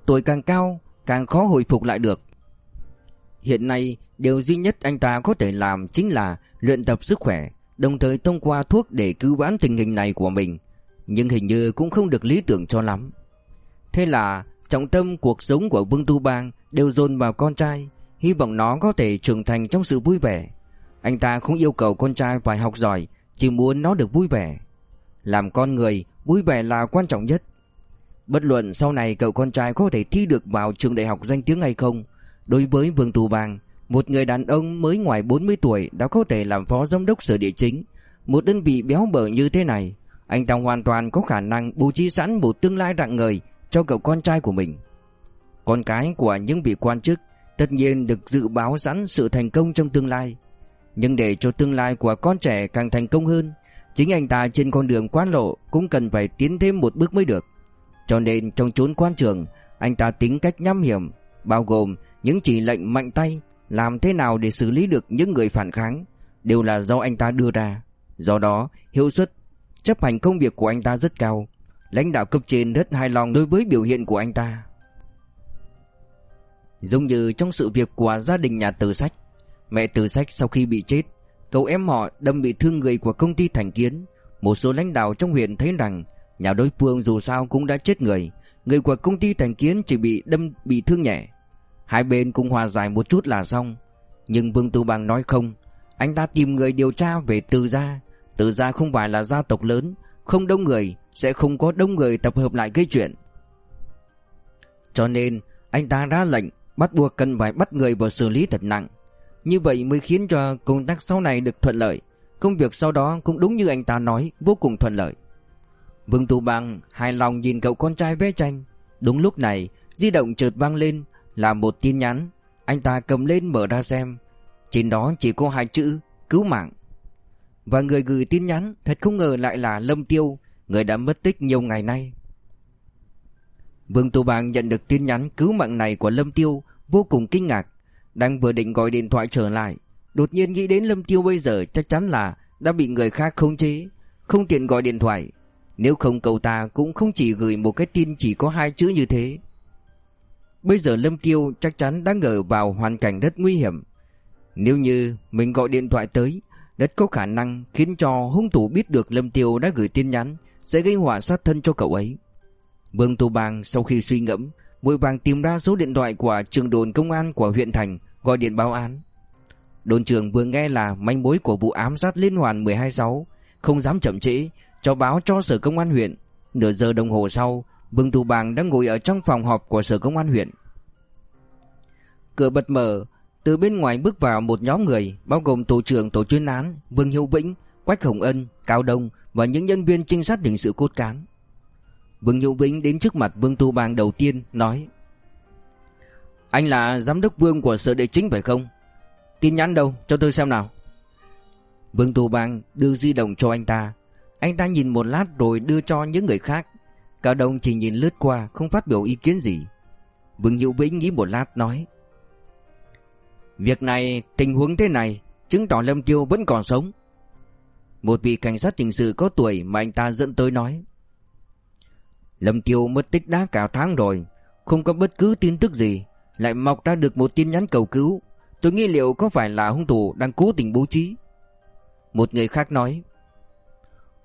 Speaker 1: Tuổi càng cao, càng khó hồi phục lại được. Hiện nay, Điều duy nhất anh ta có thể làm Chính là luyện tập sức khỏe, Đồng thời thông qua thuốc để cứu vãn tình hình này của mình, Nhưng hình như cũng không được lý tưởng cho lắm. Thế là trọng tâm cuộc sống của Vương Tu Bang đều dồn vào con trai, hy vọng nó có thể trưởng thành trong sự vui vẻ. Anh ta không yêu cầu con trai phải học giỏi, chỉ muốn nó được vui vẻ. Làm con người, vui vẻ là quan trọng nhất. Bất luận sau này cậu con trai có thể thi được vào trường đại học danh tiếng hay không, đối với Vương Tu Bang, một người đàn ông mới ngoài 40 tuổi đã có thể làm phó giám đốc sở địa chính, một đơn vị béo bở như thế này, anh ta hoàn toàn có khả năng bố trí sẵn một tương lai rạng ngời cho cậu con trai của mình. Con cái của những vị quan chức tất nhiên được dự báo sẵn sự thành công trong tương lai. Nhưng để cho tương lai của con trẻ càng thành công hơn, chính anh ta trên con đường quan lộ cũng cần phải tiến thêm một bước mới được. Cho nên trong chốn quan trường, anh ta tính cách nhắm hiểm, bao gồm những chỉ lệnh mạnh tay, làm thế nào để xử lý được những người phản kháng, đều là do anh ta đưa ra. Do đó, hiệu suất chấp hành công việc của anh ta rất cao. Lãnh đạo cấp trên rất hài lòng đối với biểu hiện của anh ta. Giống như trong sự việc của gia đình nhà Từ Sách, Mẹ Từ Sách sau khi bị chết, Cậu em họ đâm bị thương người của công ty Thành Kiến. Một số lãnh đạo trong huyện thấy rằng Nhà đối phương dù sao cũng đã chết người Người của công ty Thành Kiến chỉ bị đâm bị thương nhẹ. Hai bên cùng hòa giải một chút là xong. Nhưng Vương Tu Bằng nói không, Anh ta tìm người điều tra về Từ Gia. Từ Gia không phải là gia tộc lớn không đông người, Sẽ không có đông người tập hợp lại gây chuyện. Cho nên, anh ta ra lệnh Bắt buộc cần phải bắt người vào xử lý thật nặng. Như vậy mới khiến cho công tác sau này được thuận lợi. Công việc sau đó cũng đúng như anh ta nói, Vô cùng thuận lợi. Vương Tu Bang hài lòng nhìn cậu con trai vẽ tranh. Đúng lúc này, Di động chợt vang lên, Là một tin nhắn. Anh ta cầm lên mở ra xem. Trên đó chỉ có hai chữ, Cứu mạng. Và người gửi tin nhắn Thật không ngờ lại là Lâm Tiêu, Người đã mất tích nhiều ngày nay. Vương Tô Bang nhận được tin nhắn cứu mạng này của Lâm Tiêu, Vô cùng kinh ngạc. Đang vừa định gọi điện thoại trở lại, Đột nhiên nghĩ đến Lâm Tiêu bây giờ chắc chắn là Đã bị người khác khống chế, Không tiện gọi điện thoại. Nếu không cậu ta cũng không chỉ gửi một cái tin chỉ có hai chữ như thế. Bây giờ Lâm Tiêu chắc chắn đang ở vào hoàn cảnh rất nguy hiểm. Nếu như mình gọi điện thoại tới rất có khả năng khiến cho hung thủ biết được Lâm Tiêu đã gửi tin nhắn Sẽ gây họa sát thân cho cậu ấy Vương Tu Bang sau khi suy ngẫm, vội vàng tìm ra số điện thoại của trường đồn công an của huyện thành, gọi điện báo án. Đồn trưởng vừa nghe là manh mối của vụ ám sát liên hoàn 126, không dám chậm trễ, cho báo cho sở công an huyện. Nửa giờ đồng hồ sau Vương Tú Bang đang ngồi ở trong phòng họp của sở công an huyện Cửa bật mở từ bên ngoài bước vào một nhóm người Bao gồm tổ trưởng tổ chuyên án Vương Hiếu Vĩnh, Quách Hồng Ân, Cao Đông Và những nhân viên trinh sát hình sự cốt cán. Vương Hiếu Vĩnh đến trước mặt Vương Tu Bang đầu tiên nói Anh là giám đốc Vương của sở địa chính phải không? Tin nhắn đâu cho tôi xem nào. Vương Tu Bang đưa di động cho anh ta. Anh ta nhìn một lát rồi đưa cho những người khác. Cao Đông chỉ nhìn lướt qua Không phát biểu ý kiến gì. Vương hiếu Vĩnh nghĩ một lát nói Việc này, tình huống thế này, Chứng tỏ Lâm Tiêu vẫn còn sống. Một vị cảnh sát hình sự có tuổi Mà anh ta dẫn tới nói, Lâm Tiêu mất tích đã cả tháng rồi, Không có bất cứ tin tức gì, Lại mọc ra được một tin nhắn cầu cứu. Tôi nghĩ liệu có phải là hung thủ đang cố tình bố trí? Một người khác nói,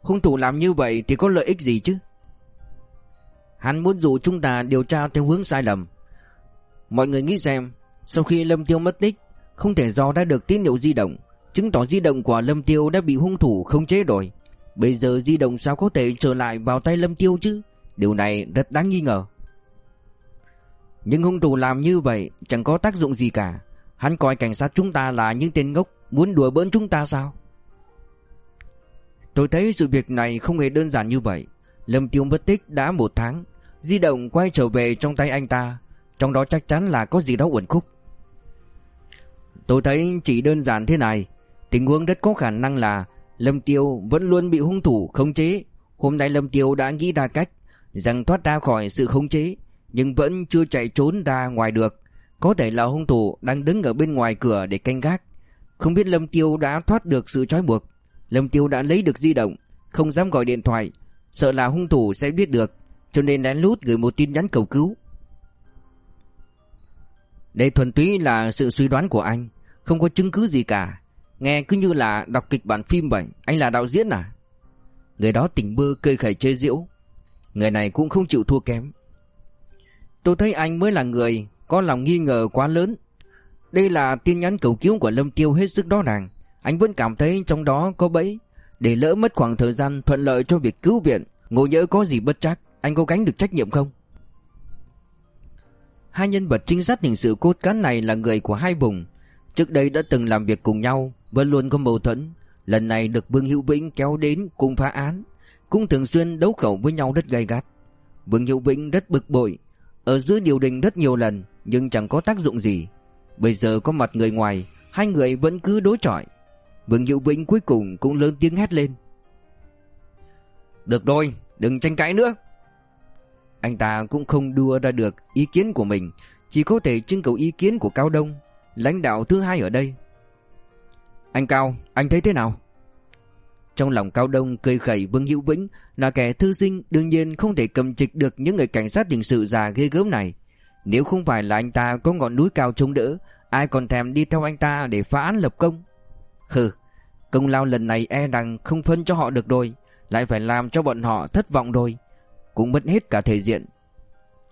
Speaker 1: Hung thủ làm như vậy thì có lợi ích gì chứ? Hắn muốn dụ chúng ta điều tra theo hướng sai lầm. Mọi người nghĩ xem sau khi Lâm Tiêu mất tích, Không thể dò ra được tín hiệu di động, Chứng tỏ di động của Lâm Tiêu đã bị hung thủ không chế rồi. Bây giờ di động sao có thể trở lại vào tay Lâm Tiêu chứ? Điều này rất đáng nghi ngờ. Nhưng hung thủ làm như vậy Chẳng có tác dụng gì cả. Hắn coi cảnh sát chúng ta là những tên ngốc, Muốn đùa bỡn chúng ta sao? Tôi thấy sự việc này không hề đơn giản như vậy. Lâm Tiêu mất tích đã một tháng, Di động quay trở về trong tay anh ta. Trong đó chắc chắn là có gì đó uẩn khúc. Tôi thấy chỉ đơn giản thế này. Tình huống rất có khả năng là Lâm Tiêu vẫn luôn bị hung thủ khống chế. Hôm nay Lâm Tiêu đã nghĩ ra cách Rằng thoát ra khỏi sự khống chế, Nhưng vẫn chưa chạy trốn ra ngoài được. Có thể là hung thủ đang đứng ở bên ngoài cửa để canh gác. Không biết Lâm Tiêu đã thoát được sự trói buộc. Lâm Tiêu đã lấy được di động, Không dám gọi điện thoại, Sợ là hung thủ sẽ biết được, Cho nên lén lút gửi một tin nhắn cầu cứu. Đây thuần túy là sự suy đoán của anh. Không có chứng cứ gì cả. Nghe cứ như là đọc kịch bản phim vậy. Anh là đạo diễn à? Người đó tỉnh bơ cây khẩy chê diễu Người này cũng không chịu thua kém. Tôi thấy anh mới là người Có lòng nghi ngờ quá lớn. Đây là tin nhắn cầu cứu của Lâm Tiêu hết sức đó ràng. Anh vẫn cảm thấy trong đó có bẫy. Để lỡ mất khoảng thời gian thuận lợi cho việc cứu viện, Ngộ nhỡ có gì bất chắc, Anh có gánh được trách nhiệm không? Hai nhân vật trinh sát hình sự cốt cán này là người của hai vùng. Trước đây đã từng làm việc cùng nhau Vẫn luôn có mâu thuẫn. Lần này được Vương Hữu Vĩnh kéo đến cùng phá án, Cũng thường xuyên đấu khẩu với nhau rất gay gắt. Vương Hữu Vĩnh rất bực bội, Ở dưới điều đình rất nhiều lần, Nhưng chẳng có tác dụng gì. Bây giờ có mặt người ngoài, Hai người vẫn cứ đối chọi. Vương Hữu Vĩnh cuối cùng cũng lớn tiếng hét lên. Được rồi, Đừng tranh cãi nữa. Anh ta cũng không đưa ra được ý kiến của mình, Chỉ có thể trưng cầu ý kiến của Cao Đông. Lãnh đạo thứ hai ở đây. Anh Cao, Anh thấy thế nào? Trong lòng Cao Đông cười khẩy Vương Hữu Vĩnh, Là kẻ thư sinh Đương nhiên không thể cầm trịch được những người cảnh sát hình sự già ghê gớm này. Nếu không phải là anh ta có ngọn núi cao chống đỡ, Ai còn thèm đi theo anh ta để phá án lập công? Hừ, Công lao lần này e rằng không phân cho họ được rồi, Lại phải làm cho bọn họ thất vọng rồi. Cũng mất hết cả thể diện.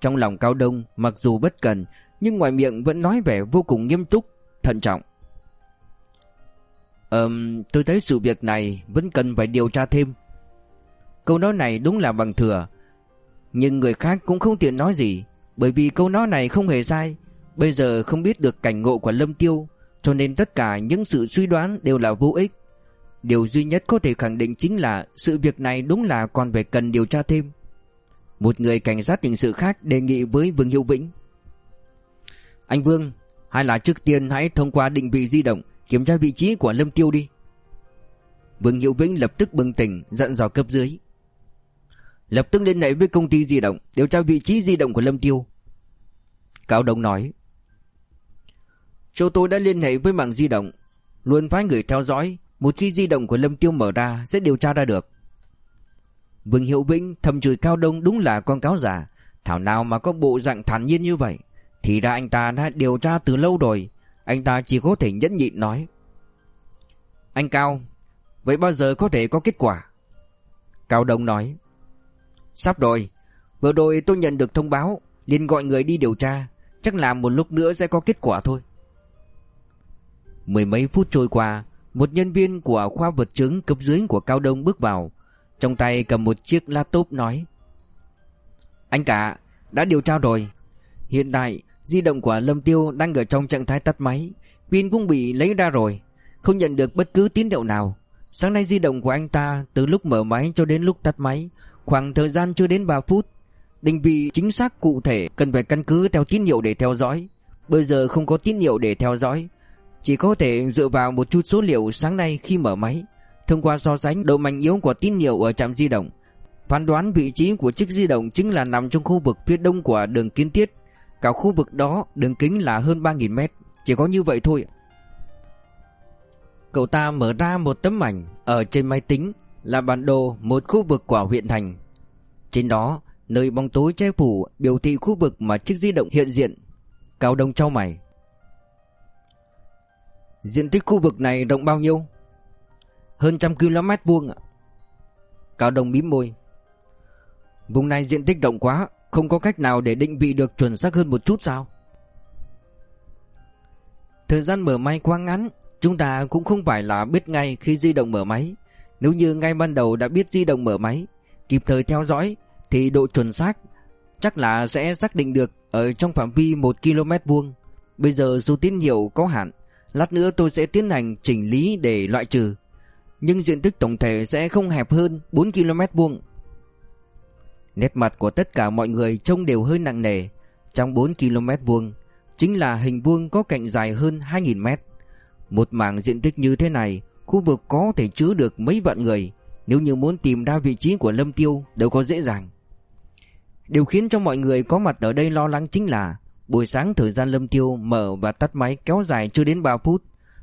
Speaker 1: Trong lòng Cao Đông, mặc dù bất cần nhưng ngoài miệng vẫn nói vẻ vô cùng nghiêm túc, Thận trọng Ờm, tôi thấy sự việc này Vẫn cần phải điều tra thêm Câu nói này đúng là bằng thừa, Nhưng người khác cũng không tiện nói gì, Bởi vì câu nói này không hề sai Bây giờ không biết được cảnh ngộ của Lâm Tiêu, Cho nên tất cả những sự suy đoán đều là vô ích Điều duy nhất có thể khẳng định chính là sự việc này đúng là còn phải cần điều tra thêm. Một người cảnh sát hình sự khác đề nghị với Vương Hiệu Vĩnh. Anh Vương, hay là trước tiên hãy thông qua định vị di động kiểm tra vị trí của Lâm Tiêu đi. Vương Hiệu Vĩnh lập tức bừng tỉnh dặn dò cấp dưới. Lập tức liên hệ với công ty di động điều tra vị trí di động của Lâm Tiêu. Cao Đông nói. Chỗ tôi đã liên hệ với mạng di động, luôn phái người theo dõi một khi di động của Lâm Tiêu mở ra sẽ điều tra ra được Vương Hiệu Vĩnh thầm chửi Cao Đông đúng là con cáo giả Thảo nào mà có bộ dạng thản nhiên như vậy thì ra anh ta đã điều tra từ lâu rồi. Anh ta chỉ có thể nhẫn nhịn nói. Anh Cao, Vậy bao giờ có thể có kết quả? Cao Đông nói. Sắp rồi, Vừa rồi tôi nhận được thông báo, liền gọi người đi điều tra. Chắc là một lúc nữa sẽ có kết quả thôi. Mười mấy phút trôi qua, một nhân viên của khoa vật chứng cấp dưới của Cao Đông bước vào. Trong tay cầm một chiếc laptop nói. Anh cả, Đã điều tra rồi. Hiện tại, di động của Lâm Tiêu đang ở trong trạng thái tắt máy. Pin cũng bị lấy ra rồi. Không nhận được bất cứ tín hiệu nào. Sáng nay di động của anh ta từ lúc mở máy cho đến lúc tắt máy. Khoảng thời gian chưa đến 3 phút. Định vị chính xác cụ thể cần phải căn cứ theo tín hiệu để theo dõi. Bây giờ không có tín hiệu để theo dõi. Chỉ có thể dựa vào một chút số liệu sáng nay khi mở máy. Thông qua so sánh độ mạnh yếu của tín hiệu ở trạm di động, Phán đoán vị trí của chiếc di động chính là nằm trong khu vực phía đông của đường kiến tiết Cả khu vực đó đường kính là hơn 3.000 mét, Chỉ có như vậy thôi Cậu ta mở ra một tấm ảnh Ở trên máy tính Là bản đồ một khu vực của huyện thành. Trên đó, Nơi bóng tối che phủ biểu thị khu vực mà chiếc di động hiện diện. Cao Đông trao mày. Diện tích khu vực này rộng bao nhiêu? Hơn trăm km vuông ạ. Cao Đông mím môi. Vùng này diện tích rộng quá. Không có cách nào để định vị được chuẩn xác hơn một chút sao? Thời gian mở máy quá ngắn, Chúng ta cũng không phải là biết ngay khi di động mở máy. Nếu như ngay ban đầu đã biết di động mở máy, Kịp thời theo dõi, Thì độ chuẩn xác Chắc là sẽ xác định được Ở trong phạm vi 1 km vuông. Bây giờ dù tín hiệu có hạn, Lát nữa tôi sẽ tiến hành chỉnh lý để loại trừ. Nhưng diện tích tổng thể sẽ không hẹp hơn 4 km vuông. Nét mặt của tất cả mọi người trông đều hơi nặng nề. Trong 4 km vuông, Chính là hình vuông có cạnh dài hơn 2.000 mét. Một mảng diện tích như thế này, Khu vực có thể chứa được mấy vạn người. Nếu như muốn tìm ra vị trí của Lâm Tiêu Đều có dễ dàng. Điều khiến cho mọi người có mặt ở đây lo lắng chính là, Buổi sáng thời gian Lâm Tiêu mở và tắt máy kéo dài chưa đến 3 phút.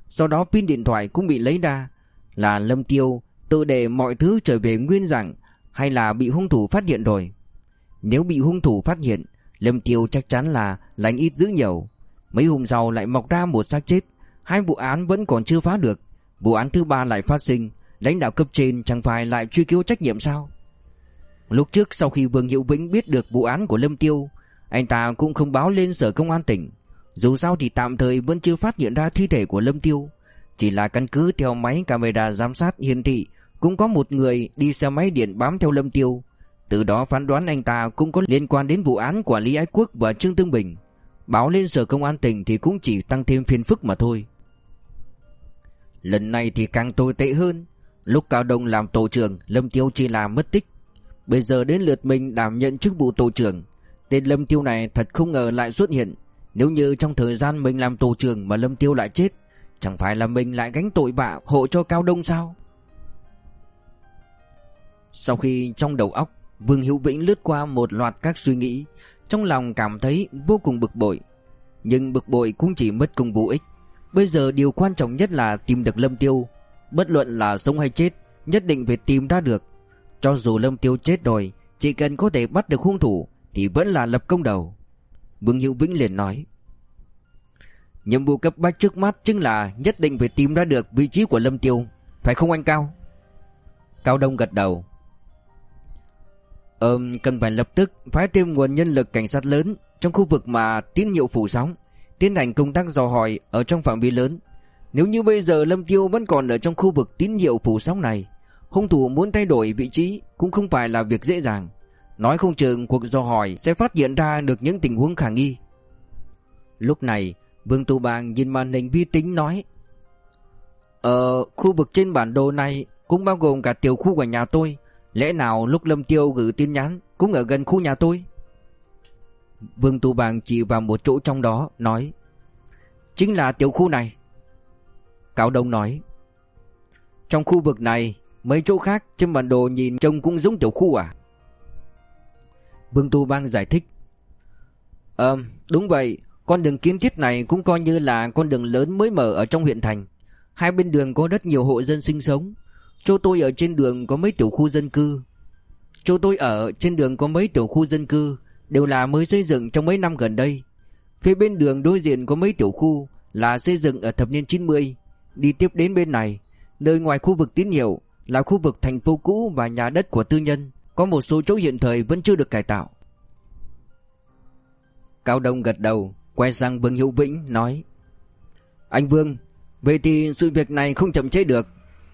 Speaker 1: Sau đó pin điện thoại cũng bị lấy ra. Là Lâm Tiêu, tự để mọi thứ trở về nguyên dạng. Hay là bị hung thủ phát hiện rồi? Nếu bị hung thủ phát hiện, Lâm Tiêu chắc chắn là lành ít dữ nhiều. Mấy hôm sau lại mọc ra một xác chết. Hai vụ án vẫn còn chưa phá được. Vụ án thứ ba lại phát sinh. Lãnh đạo cấp trên chẳng phải lại truy cứu trách nhiệm sao? Lúc trước sau khi Vương Hữu Vĩnh biết được vụ án của Lâm Tiêu, Anh ta cũng không báo lên sở công an tỉnh. Dù sao thì tạm thời vẫn chưa phát hiện ra thi thể của Lâm Tiêu. Chỉ là căn cứ theo máy camera giám sát hiển thị cũng có một người đi xe máy điện bám theo Lâm Tiêu. Từ đó phán đoán anh ta cũng có liên quan đến vụ án của Lý Ái Quốc và Trương Tương Bình. Báo lên sở công an tỉnh thì cũng chỉ tăng thêm phiền phức mà thôi. Lần này thì càng tồi tệ hơn. Lúc Cao Đông làm tổ trưởng, Lâm Tiêu chỉ là mất tích. Bây giờ đến lượt mình đảm nhận chức vụ tổ trưởng. Tên Lâm Tiêu này thật không ngờ lại xuất hiện. Nếu như trong thời gian mình làm tổ trưởng mà Lâm Tiêu lại chết, Chẳng phải là mình lại gánh tội bạ hộ cho Cao Đông sao? Sau khi trong đầu óc, Vương Hữu Vĩnh lướt qua một loạt các suy nghĩ, Trong lòng cảm thấy vô cùng bực bội. Nhưng bực bội cũng chỉ mất công vô ích. Bây giờ điều quan trọng nhất là tìm được Lâm Tiêu. Bất luận là sống hay chết, Nhất định phải tìm ra được. Cho dù Lâm Tiêu chết rồi, Chỉ cần có thể bắt được hung thủ, Thì vẫn là lập công đầu. Vương Hữu Vĩnh liền nói, Nhiệm vụ cấp bách trước mắt chính là Nhất định phải tìm ra được vị trí của Lâm Tiêu, Phải không anh Cao? Cao Đông gật đầu Ờm cần phải lập tức Phái thêm nguồn nhân lực cảnh sát lớn Trong khu vực mà tín hiệu phủ sóng Tiến hành công tác dò hỏi Ở trong phạm vi lớn Nếu như bây giờ Lâm Tiêu vẫn còn ở trong khu vực tín hiệu phủ sóng này Hung thủ muốn thay đổi vị trí cũng không phải là việc dễ dàng. Nói không chừng cuộc dò hỏi sẽ phát hiện ra được những tình huống khả nghi. Lúc này, Vương Tù Bàng nhìn màn hình vi tính nói Ờ, khu vực trên bản đồ này cũng bao gồm cả tiểu khu của nhà tôi. Lẽ nào lúc Lâm Tiêu gửi tin nhắn cũng ở gần khu nhà tôi? Vương Tu Bàng chỉ vào một chỗ trong đó, nói Chính là tiểu khu này. Cao Đông nói Trong khu vực này Mấy chỗ khác trên bản đồ nhìn trông cũng giống tiểu khu à Vương Tu Bang giải thích Ờ đúng vậy Con đường kiến thiết này cũng coi như là con đường lớn mới mở ở trong huyện thành Hai bên đường có rất nhiều hộ dân sinh sống Chỗ tôi ở trên đường có mấy tiểu khu dân cư. Chỗ tôi ở trên đường có mấy tiểu khu dân cư Đều là mới xây dựng trong mấy năm gần đây. Phía bên đường đối diện có mấy tiểu khu Là xây dựng ở thập niên 90 Đi tiếp đến bên này Nơi ngoài khu vực tín hiệu là khu vực thành phố cũ và nhà đất của tư nhân, có một số chỗ hiện thời vẫn chưa được cải tạo. Cao Đông gật đầu, quay sang Vương Hữu Vĩnh nói: "Anh Vương, vậy thì sự việc này không chậm chế được,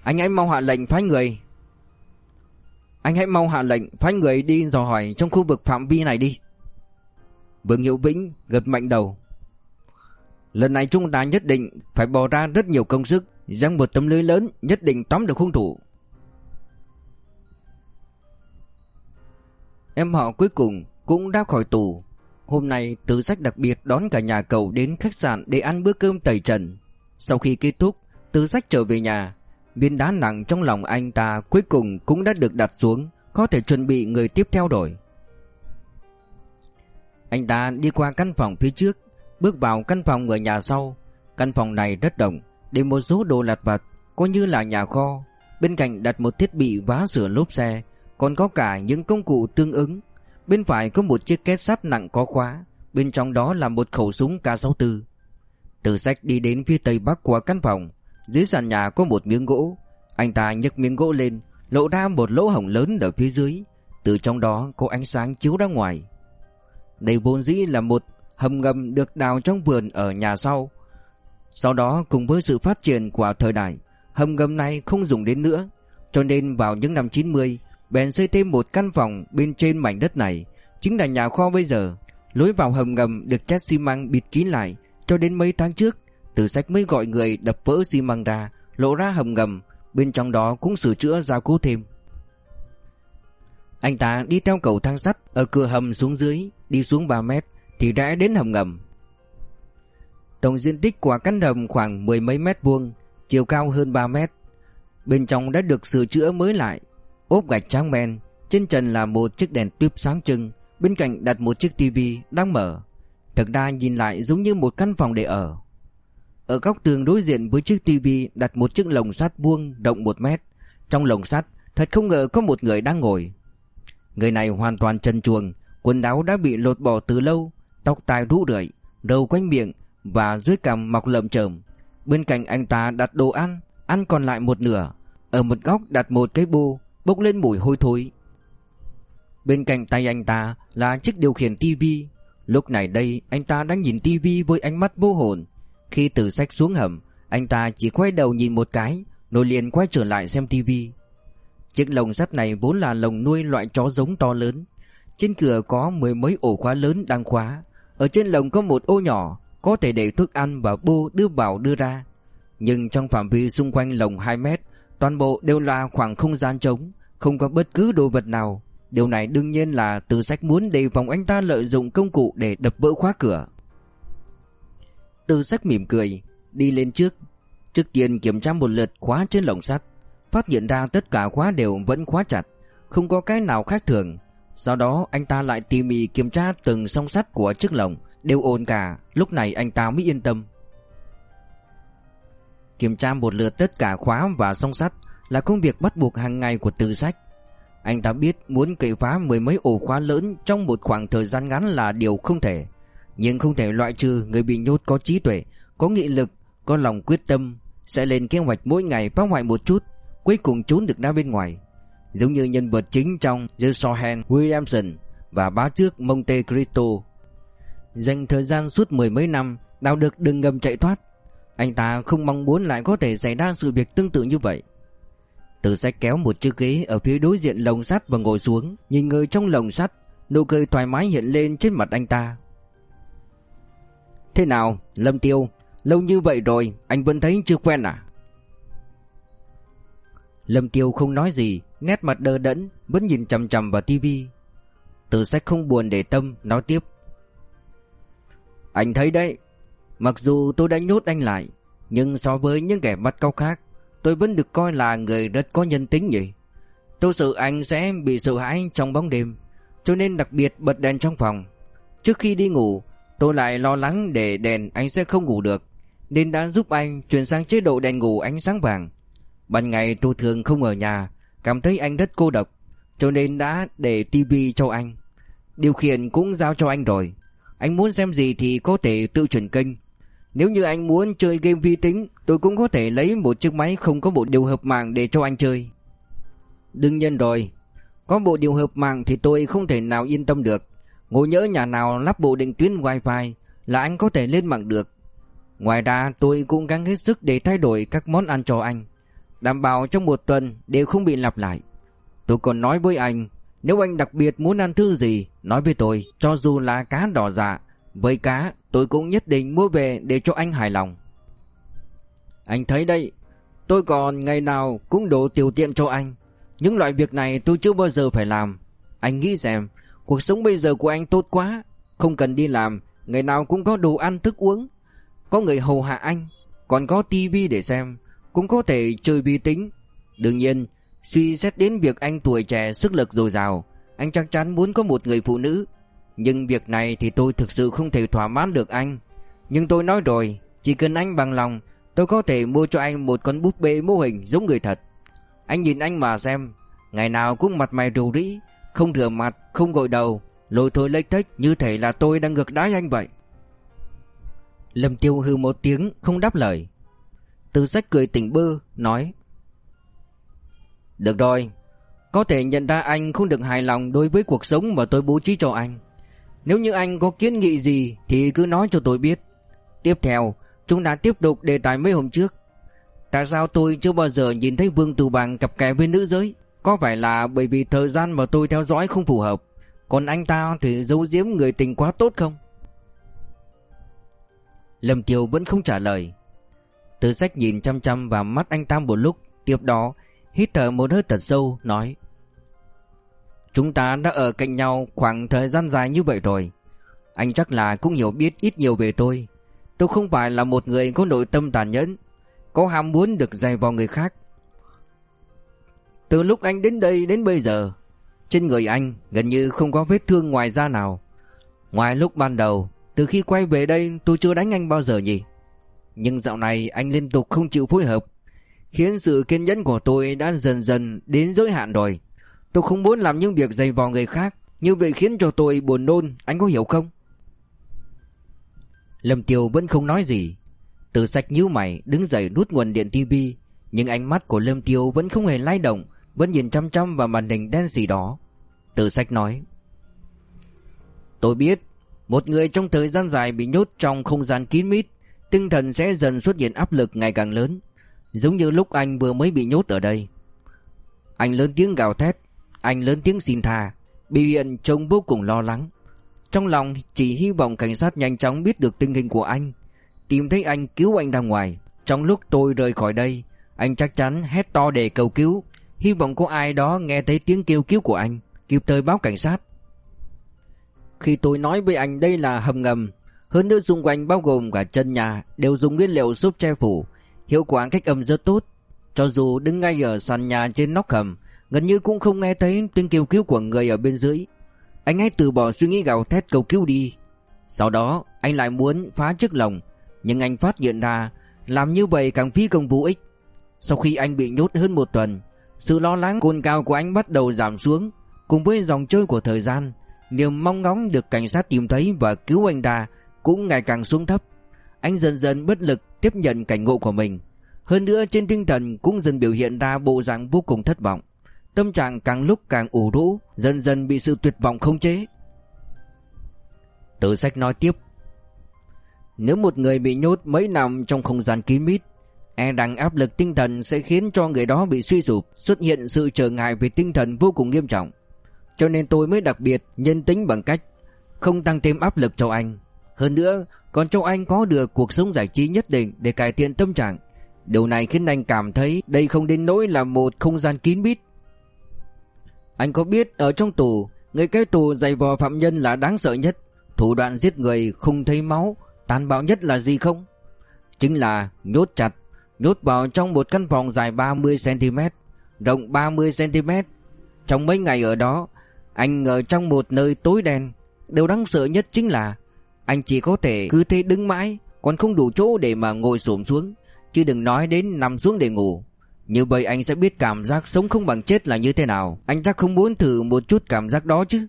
Speaker 1: anh hãy mau hạ lệnh phái người." Anh hãy mau hạ lệnh phái người đi dò hỏi trong khu vực phạm vi này đi. Vương Hiệu Vĩnh gật mạnh đầu. Lần này chúng ta nhất định phải bỏ ra rất nhiều công sức Giăng một tấm lưới lớn nhất định tóm được hung thủ. Em họ cuối cùng cũng đã khỏi tù. Hôm nay tử sách đặc biệt đón cả nhà cầu đến khách sạn để ăn bữa cơm tẩy trần. Sau khi kết thúc Tử sách trở về nhà Viên đá nặng trong lòng anh ta cuối cùng cũng đã được đặt xuống, Có thể chuẩn bị người tiếp theo rồi. Anh ta đi qua căn phòng phía trước, Bước vào căn phòng ở nhà sau. Căn phòng này rất rộng, Để một số đồ lặt vặt Coi như là nhà kho. Bên cạnh đặt một thiết bị vá sửa lốp xe, Còn có cả những công cụ tương ứng. Bên phải có một chiếc két sắt nặng có khóa, Bên trong đó là một khẩu súng K64 Từ sách đi đến phía tây bắc của căn phòng dưới sàn nhà có một miếng gỗ. Anh ta nhấc miếng gỗ lên Lộ ra một lỗ hổng lớn ở phía dưới. Từ trong đó có ánh sáng chiếu ra ngoài. Đây vốn dĩ là một hầm ngầm được đào trong vườn ở nhà sau. Sau đó cùng với sự phát triển của thời đại Hầm ngầm này không dùng đến nữa. Cho nên vào những năm 90 bèn xây thêm một căn phòng bên trên mảnh đất này, chính là nhà kho bây giờ. Lối vào hầm ngầm được chát xi măng bịt kín lại, cho đến mấy tháng trước, từ Sách mới gọi người đập vỡ xi măng ra, lộ ra hầm ngầm, bên trong đó cũng sửa chữa gia cố thêm. Anh ta đi theo cầu thang sắt ở cửa hầm xuống dưới, đi xuống 3 mét thì đã đến hầm ngầm. Tổng diện tích của căn hầm khoảng mười mấy mét vuông, chiều cao hơn 3 mét. Bên trong đã được sửa chữa mới lại, ốp gạch trắng men, trên trần là một chiếc đèn tuyếp sáng trưng, bên cạnh đặt một chiếc tivi đang mở. Thực ra nhìn lại giống như một căn phòng để ở. Ở góc tường đối diện với chiếc tivi đặt một chiếc lồng sắt vuông rộng một mét. Trong lồng sắt, thật không ngờ có một người đang ngồi. Người này hoàn toàn trần chuồng, quần áo đã bị lột bỏ từ lâu, tóc tai rũ rượi, râu quanh miệng và dưới cằm mọc lợm chởm. Bên cạnh anh ta đặt đồ ăn, ăn còn lại một nửa. Ở một góc đặt một cái bô bốc lên mùi hôi thối. Bên cạnh tay anh ta là chiếc điều khiển tivi. Lúc này đây anh ta đang nhìn tivi với ánh mắt vô hồn. Khi từ sách xuống hầm, anh ta chỉ quay đầu nhìn một cái, rồi liền quay trở lại xem tivi. Chiếc lồng sắt này vốn là lồng nuôi loại chó giống to lớn. Trên cửa có mười mấy ổ khóa lớn đang khóa. Ở trên lồng có một ô nhỏ, có thể để thức ăn và bô đưa vào đưa ra. Nhưng trong phạm vi xung quanh lồng 2 mét, toàn bộ đều là khoảng không gian trống. Không có bất cứ đồ vật nào Điều này đương nhiên là từ sách muốn đề phòng anh ta lợi dụng công cụ để đập vỡ khóa cửa Tư sách mỉm cười, Đi lên trước Trước tiên kiểm tra một lượt khóa trên lồng sắt, Phát hiện ra tất cả khóa đều vẫn khóa chặt, Không có cái nào khác thường Sau đó, anh ta lại tỉ mỉ kiểm tra từng song sắt của chiếc lồng, Đều ổn cả Lúc này anh ta mới yên tâm Kiểm tra một lượt tất cả khóa và song sắt là công việc bắt buộc hàng ngày của tư Sách. Anh ta biết muốn cậy phá mười mấy ổ khóa lớn trong một khoảng thời gian ngắn là điều không thể. Nhưng không thể loại trừ người bị nhốt có trí tuệ, có nghị lực, có lòng quyết tâm, sẽ lên kế hoạch mỗi ngày phá hoại một chút, cuối cùng trốn được ra bên ngoài. Giống như nhân vật chính trong The Sohan Williamson và bá trước Monte Cristo. Dành thời gian suốt mười mấy năm, đào được đường ngầm chạy thoát. Anh ta không mong muốn lại có thể xảy ra sự việc tương tự như vậy. Từ sách kéo một chiếc ghế ở phía đối diện lồng sắt và ngồi xuống, nhìn người trong lồng sắt, nụ cười thoải mái hiện lên trên mặt anh ta. Thế nào, Lâm Tiêu, lâu như vậy rồi, anh vẫn thấy chưa quen à? Lâm Tiêu không nói gì, nét mặt đờ đẫn, vẫn nhìn chằm chằm vào tivi. Từ sách không buồn để tâm, nói tiếp. Anh thấy đấy, mặc dù tôi đã nhốt anh lại, nhưng so với những kẻ bắt cóc khác, tôi vẫn được coi là người rất có nhân tính nhỉ. Tôi sợ anh sẽ bị sợ hãi trong bóng đêm, cho nên đặc biệt bật đèn trong phòng. Trước khi đi ngủ, tôi lại lo lắng để đèn anh sẽ không ngủ được, nên đã giúp anh chuyển sang chế độ đèn ngủ ánh sáng vàng. Ban ngày tôi thường không ở nhà, cảm thấy anh rất cô độc, cho nên đã để tivi cho anh. Điều khiển cũng giao cho anh rồi. Anh muốn xem gì thì có thể tự chuyển kênh nếu như anh muốn chơi game vi tính Tôi cũng có thể lấy một chiếc máy không có bộ điều hợp mạng để cho anh chơi Đương nhiên rồi Có bộ điều hợp mạng thì tôi không thể nào yên tâm được Ngồi nhớ nhà nào lắp bộ định tuyến wifi Là anh có thể lên mạng được. Ngoài ra, tôi cũng gắng hết sức để thay đổi các món ăn cho anh, Đảm bảo trong một tuần đều không bị lặp lại. Tôi còn nói với anh, Nếu anh đặc biệt muốn ăn thứ gì, Nói với tôi, Cho dù là cá đỏ dạ Với cá, tôi cũng nhất định mua về để cho anh hài lòng. Anh thấy đây, Tôi còn ngày nào cũng đổ tiểu tiện cho anh. Những loại việc này tôi chưa bao giờ phải làm. Anh nghĩ xem Cuộc sống bây giờ của anh tốt quá. Không cần đi làm, Ngày nào cũng có đồ ăn thức uống. Có người hầu hạ anh, Còn có tivi để xem, Cũng có thể chơi vi tính. Đương nhiên, Suy xét đến việc anh tuổi trẻ sức lực dồi dào, Anh chắc chắn muốn có một người phụ nữ. Nhưng việc này thì tôi thực sự không thể thỏa mãn được anh. Nhưng tôi nói rồi, Chỉ cần anh bằng lòng, Tôi có thể mua cho anh một con búp bê mô hình giống người thật. Anh nhìn anh mà xem, Ngày nào cũng mặt mày rù rĩ không rửa mặt, không gội đầu. Lôi thôi lếch thếch như thể là tôi đang ngược đái anh vậy. Lâm Tiêu hư một tiếng không đáp lời. Từ sách cười tỉnh bơ Nói Được rồi. Có thể nhận ra anh không được hài lòng Đối với cuộc sống mà tôi bố trí cho anh. Nếu như anh có kiến nghị gì Thì cứ nói cho tôi biết. Tiếp theo Chúng ta tiếp tục đề tài mấy hôm trước. Tại sao tôi chưa bao giờ nhìn thấy Vương Tù Bằng cặp kè với nữ giới? Có phải là bởi vì thời gian mà tôi theo dõi không phù hợp. Còn anh ta thì giấu giếm người tình quá tốt không? Lâm Tiêu vẫn không trả lời. Từ sách nhìn chăm chăm vào mắt anh ta một lúc, Tiếp đó, hít thở một hơi thật sâu, nói, Chúng ta đã ở cạnh nhau khoảng thời gian dài như vậy rồi. Anh chắc là cũng hiểu biết ít nhiều về tôi. Tôi không phải là một người có nội tâm tàn nhẫn, Có ham muốn được dày vào người khác. Từ lúc anh đến đây đến bây giờ, Trên người anh gần như không có vết thương ngoài da nào. Ngoài lúc ban đầu, Từ khi quay về đây, tôi chưa đánh anh bao giờ nhỉ? Nhưng dạo này anh liên tục không chịu phối hợp, Khiến sự kiên nhẫn của tôi đã dần dần đến giới hạn rồi. Tôi không muốn làm những việc dày vò người khác, Như vậy khiến cho tôi buồn nôn. Anh có hiểu không? Lâm Tiêu vẫn không nói gì. Từ sạch nhíu mày, đứng dậy nút nguồn điện tivi Nhưng ánh mắt của Lâm Tiêu vẫn không hề lay động. Vẫn nhìn chăm chăm vào màn hình đen xì đó. Từ sạch nói, Tôi biết, Một người trong thời gian dài bị nhốt trong không gian kín mít, Tinh thần sẽ dần xuất hiện áp lực ngày càng lớn, Giống như lúc anh vừa mới bị nhốt ở đây. Anh lớn tiếng gào thét, Anh lớn tiếng xin tha, Biểu hiện trông vô cùng lo lắng. Trong lòng chỉ hy vọng cảnh sát nhanh chóng biết được tình hình của anh, Tìm thấy anh cứu anh ra ngoài. Trong lúc tôi rời khỏi đây, Anh chắc chắn hét to để cầu cứu. Hy vọng có ai đó nghe thấy tiếng kêu cứu của anh, Kịp thời báo cảnh sát. Khi tôi nói với anh đây là hầm ngầm, Hơn nữa xung quanh bao gồm cả chân nhà Đều dùng nguyên liệu giúp che phủ. Hiệu quả cách âm rất tốt, Cho dù đứng ngay ở sàn nhà trên nóc hầm, Gần như cũng không nghe thấy tiếng kêu cứu của người ở bên dưới. Anh hãy từ bỏ suy nghĩ gào thét cầu cứu đi. Sau đó, anh lại muốn phá chiếc lồng, Nhưng anh phát hiện ra, Làm như vậy càng phí công vô ích. Sau khi anh bị nhốt hơn một tuần sự lo lắng cồn cao của anh bắt đầu giảm xuống. Cùng với dòng trôi của thời gian, Niềm mong ngóng được cảnh sát tìm thấy và cứu anh ta Cũng ngày càng xuống thấp. Anh dần dần bất lực tiếp nhận cảnh ngộ của mình. Hơn nữa, trên tinh thần cũng dần biểu hiện ra bộ dạng vô cùng thất vọng. Tâm trạng càng lúc càng ủ rũ, Dần dần bị sự tuyệt vọng khống chế. Tử sách nói tiếp. Nếu một người bị nhốt mấy năm trong không gian kín mít E rằng áp lực tinh thần sẽ khiến cho người đó bị suy sụp, Xuất hiện sự trở ngại về tinh thần vô cùng nghiêm trọng. Cho nên tôi mới đặc biệt nhân tính bằng cách Không tăng thêm áp lực cho anh. Hơn nữa, còn cho anh có được cuộc sống giải trí nhất định để cải thiện tâm trạng. Điều này khiến anh cảm thấy đây không đến nỗi là một không gian kín mít. Anh có biết ở trong tù, Người cái tù dày vò phạm nhân là đáng sợ nhất? Thủ đoạn giết người, không thấy máu, Tàn bạo nhất là gì không? Chính là nhốt chặt Nhốt vào trong một căn phòng dài 30cm Rộng 30cm Trong mấy ngày ở đó, Anh ở trong một nơi tối đen. Điều đáng sợ nhất chính là Anh chỉ có thể cứ thế đứng mãi, Còn không đủ chỗ để mà ngồi xổm xuống, Chứ đừng nói đến nằm xuống để ngủ. Như vậy anh sẽ biết cảm giác sống không bằng chết là như thế nào. Anh chắc không muốn thử một chút cảm giác đó chứ.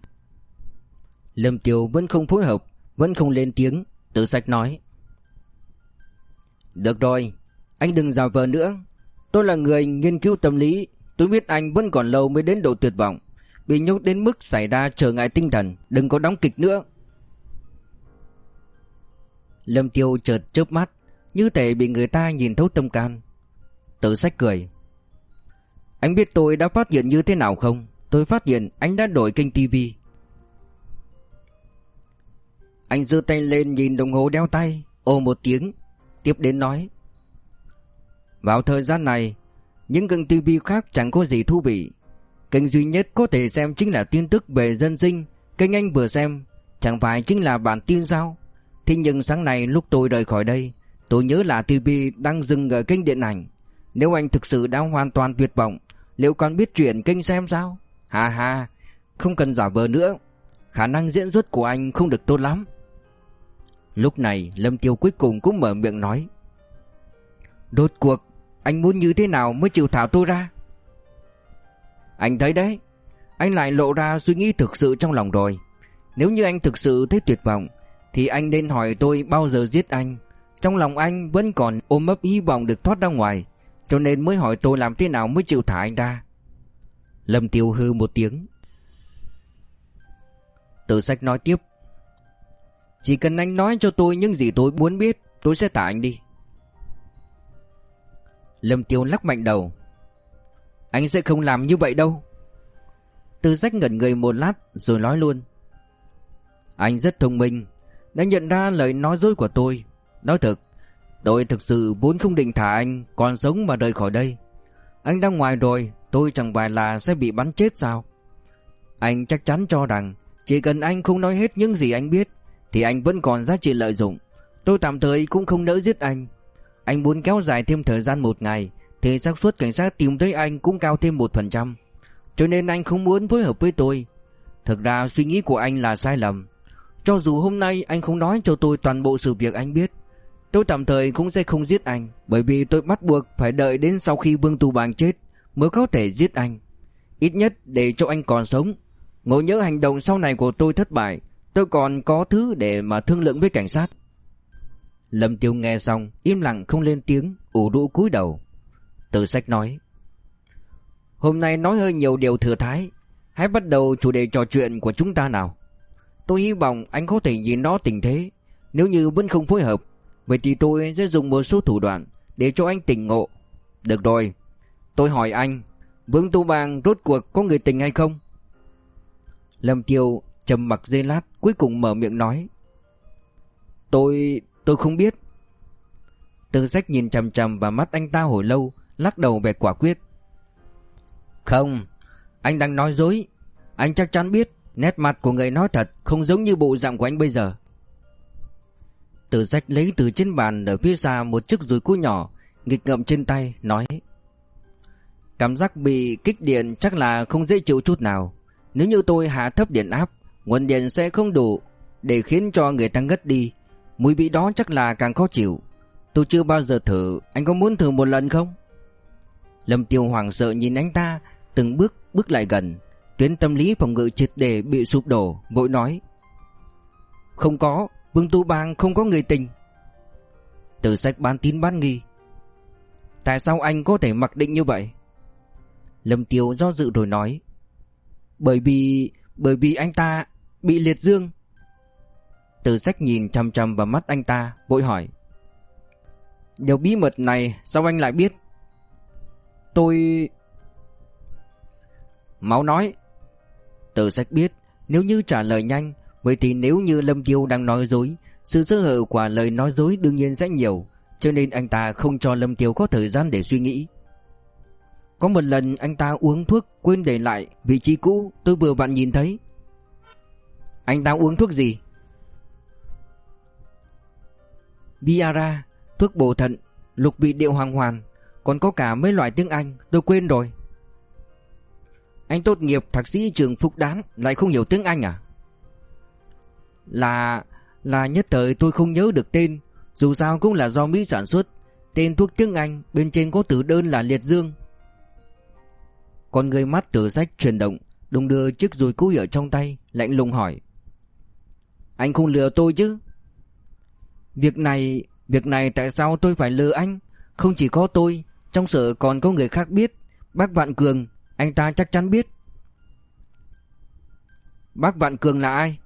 Speaker 1: Lâm Tiêu vẫn không phối hợp, Vẫn không lên tiếng, Tự sạch nói. Được rồi anh đừng giả vờ nữa. Tôi là người nghiên cứu tâm lý. Tôi biết anh vẫn còn lâu mới đến độ tuyệt vọng. Bị nhốt đến mức xảy ra trở ngại tinh thần. Đừng có đóng kịch nữa. Lâm Tiêu chợt chớp mắt, Như thể bị người ta nhìn thấu tâm can. Tự sách cười. Anh biết tôi đã phát hiện như thế nào không? Tôi phát hiện anh đã đổi kênh tivi Anh giơ tay lên nhìn đồng hồ đeo tay. Ồ một tiếng. Tiếp đến nói. Vào thời gian này, Những kênh tivi khác chẳng có gì thú vị. Kênh duy nhất có thể xem chính là tin tức về dân sinh. Kênh anh vừa xem, Chẳng phải chính là bản tin sao? Thế nhưng sáng nay lúc tôi rời khỏi đây, Tôi nhớ là TV đang dừng ở kênh điện ảnh. Nếu anh thực sự đã hoàn toàn tuyệt vọng, Liệu còn biết chuyển kênh xem sao? Hà hà Không cần giả vờ nữa. Khả năng diễn xuất của anh không được tốt lắm. Lúc này, Lâm Tiêu cuối cùng cũng mở miệng nói Đột cuộc anh muốn như thế nào mới chịu thả tôi ra? Anh thấy đấy, Anh lại lộ ra suy nghĩ thực sự trong lòng rồi. Nếu như anh thực sự thấy tuyệt vọng, Thì anh nên hỏi tôi bao giờ giết anh. Trong lòng anh vẫn còn ôm ấp hy vọng được thoát ra ngoài, Cho nên mới hỏi tôi làm thế nào mới chịu thả anh ra. Lâm Tiêu hư một tiếng. Tử sách nói tiếp. Chỉ cần anh nói cho tôi những gì tôi muốn biết, Tôi sẽ thả anh đi. Lâm Tiêu lắc mạnh đầu. Anh sẽ không làm như vậy đâu. Tư sách ngẩn người một lát, Rồi nói luôn. Anh rất thông minh, Đã nhận ra lời nói dối của tôi. Nói thật Tôi thực sự vốn không định thả anh Còn sống mà rời khỏi đây. Anh đang ngoài rồi, Tôi chẳng phải là sẽ bị bắn chết sao? Anh chắc chắn cho rằng, Chỉ cần anh không nói hết những gì anh biết, Thì anh vẫn còn giá trị lợi dụng. Tôi tạm thời cũng không nỡ giết anh. Anh muốn kéo dài thêm thời gian một ngày, Thì xác suất cảnh sát tìm thấy anh cũng cao thêm một phần trăm. Cho nên anh không muốn phối hợp với tôi. Thực ra suy nghĩ của anh là sai lầm. Cho dù hôm nay anh không nói cho tôi toàn bộ sự việc anh biết, Tôi tạm thời cũng sẽ không giết anh, Bởi vì tôi bắt buộc phải đợi đến sau khi Vương Tu Bang chết Mới có thể giết anh. Ít nhất để cho anh còn sống. Ngộ nhớ hành động sau này của tôi thất bại, Tôi còn có thứ để mà thương lượng với cảnh sát. Lâm Tiêu nghe xong, Im lặng không lên tiếng, ủ rũ cúi đầu. Tử sách nói, Hôm nay nói hơi nhiều điều thừa thái, Hãy bắt đầu chủ đề trò chuyện của chúng ta nào. Tôi hy vọng anh có thể nhìn nó tình thế, Nếu như vẫn không phối hợp, Vậy thì tôi sẽ dùng một số thủ đoạn Để cho anh tỉnh ngộ. Được rồi, Tôi hỏi anh, Vương Tu Bang rốt cuộc có người tình hay không? Lâm Tiêu trầm mặc giây lát, Cuối cùng mở miệng nói, Tôi tôi không biết. Từ sách nhìn chằm chằm vào mắt anh ta hồi lâu, Lắc đầu về quả quyết. Không, Anh đang nói dối. Anh chắc chắn biết, Nét mặt của người nói thật Không giống như bộ dạng của anh bây giờ. Từ sách lấy từ trên bàn Ở phía xa một chiếc rùi cua nhỏ, Nghịch ngậm trên tay, Nói. Cảm giác bị kích điện chắc là không dễ chịu chút nào. Nếu như tôi hạ thấp điện áp, Nguồn điện sẽ không đủ Để khiến cho người ta ngất đi. Mùi vị đó chắc là càng khó chịu. Tôi chưa bao giờ thử. Anh có muốn thử một lần không? Lâm Tiêu hoàng sợ nhìn anh ta, Từng bước bước lại gần. Tuyến tâm lý phòng ngự triệt để bị sụp đổ, Vội nói. Không có, Vương Tu Bang không có người tình. Từ sách bán tín bán nghi. Tại sao anh có thể mặc định như vậy? Lâm Tiêu do dự rồi nói. Bởi vì Bởi vì anh ta bị liệt dương. Từ sách nhìn chăm chăm vào mắt anh ta Bội hỏi Điều bí mật này sao anh lại biết Tôi Máu nói Từ sách biết, Nếu như trả lời nhanh, Vậy thì nếu như Lâm Tiêu đang nói dối, Sự sơ hở của lời nói dối đương nhiên sẽ nhiều, Cho nên anh ta không cho Lâm Tiêu có thời gian để suy nghĩ có một lần anh ta uống thuốc quên để lại vị trí cũ, tôi vừa vặn nhìn thấy. Anh ta uống thuốc gì? Biara, thuốc bổ thận, lục vị điệu hoàng hoàn, còn có cả mấy loại tiếng Anh, tôi quên rồi. Anh tốt nghiệp thạc sĩ trường Phúc Đán lại không hiểu tiếng Anh à? Là... là nhất thời tôi không nhớ được tên, dù sao cũng là do Mỹ sản xuất. Tên thuốc tiếng Anh bên trên có từ đơn là liệt dương. Con người mắt từ sách chuyển động Đùng đưa chiếc dùi cúi ở trong tay Lạnh lùng hỏi Anh không lừa tôi chứ Việc này Việc này tại sao tôi phải lừa anh? Không chỉ có tôi, Trong sở còn có người khác biết. Bác Vạn Cường, Anh ta chắc chắn biết. Bác Vạn Cường là ai?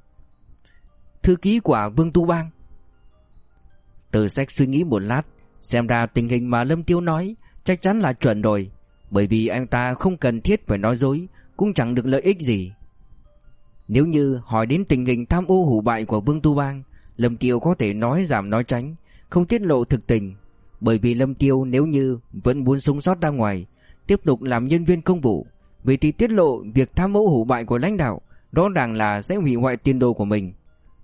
Speaker 1: Thư ký của Vương Tu Bang. Từ sách suy nghĩ một lát, Xem ra tình hình mà Lâm Tiêu nói Chắc chắn là chuẩn rồi. Bởi vì anh ta không cần thiết phải nói dối, Cũng chẳng được lợi ích gì. Nếu như hỏi đến tình hình tham ô hủ bại của Vương Tu Bang Lâm Tiêu có thể nói giảm nói tránh, Không tiết lộ thực tình. Bởi vì Lâm Tiêu nếu như Vẫn muốn sống sót ra ngoài, Tiếp tục làm nhân viên công vụ Vì thì tiết lộ việc tham mẫu hủ bại của lãnh đạo Rõ ràng là sẽ hủy hoại tiền đồ của mình.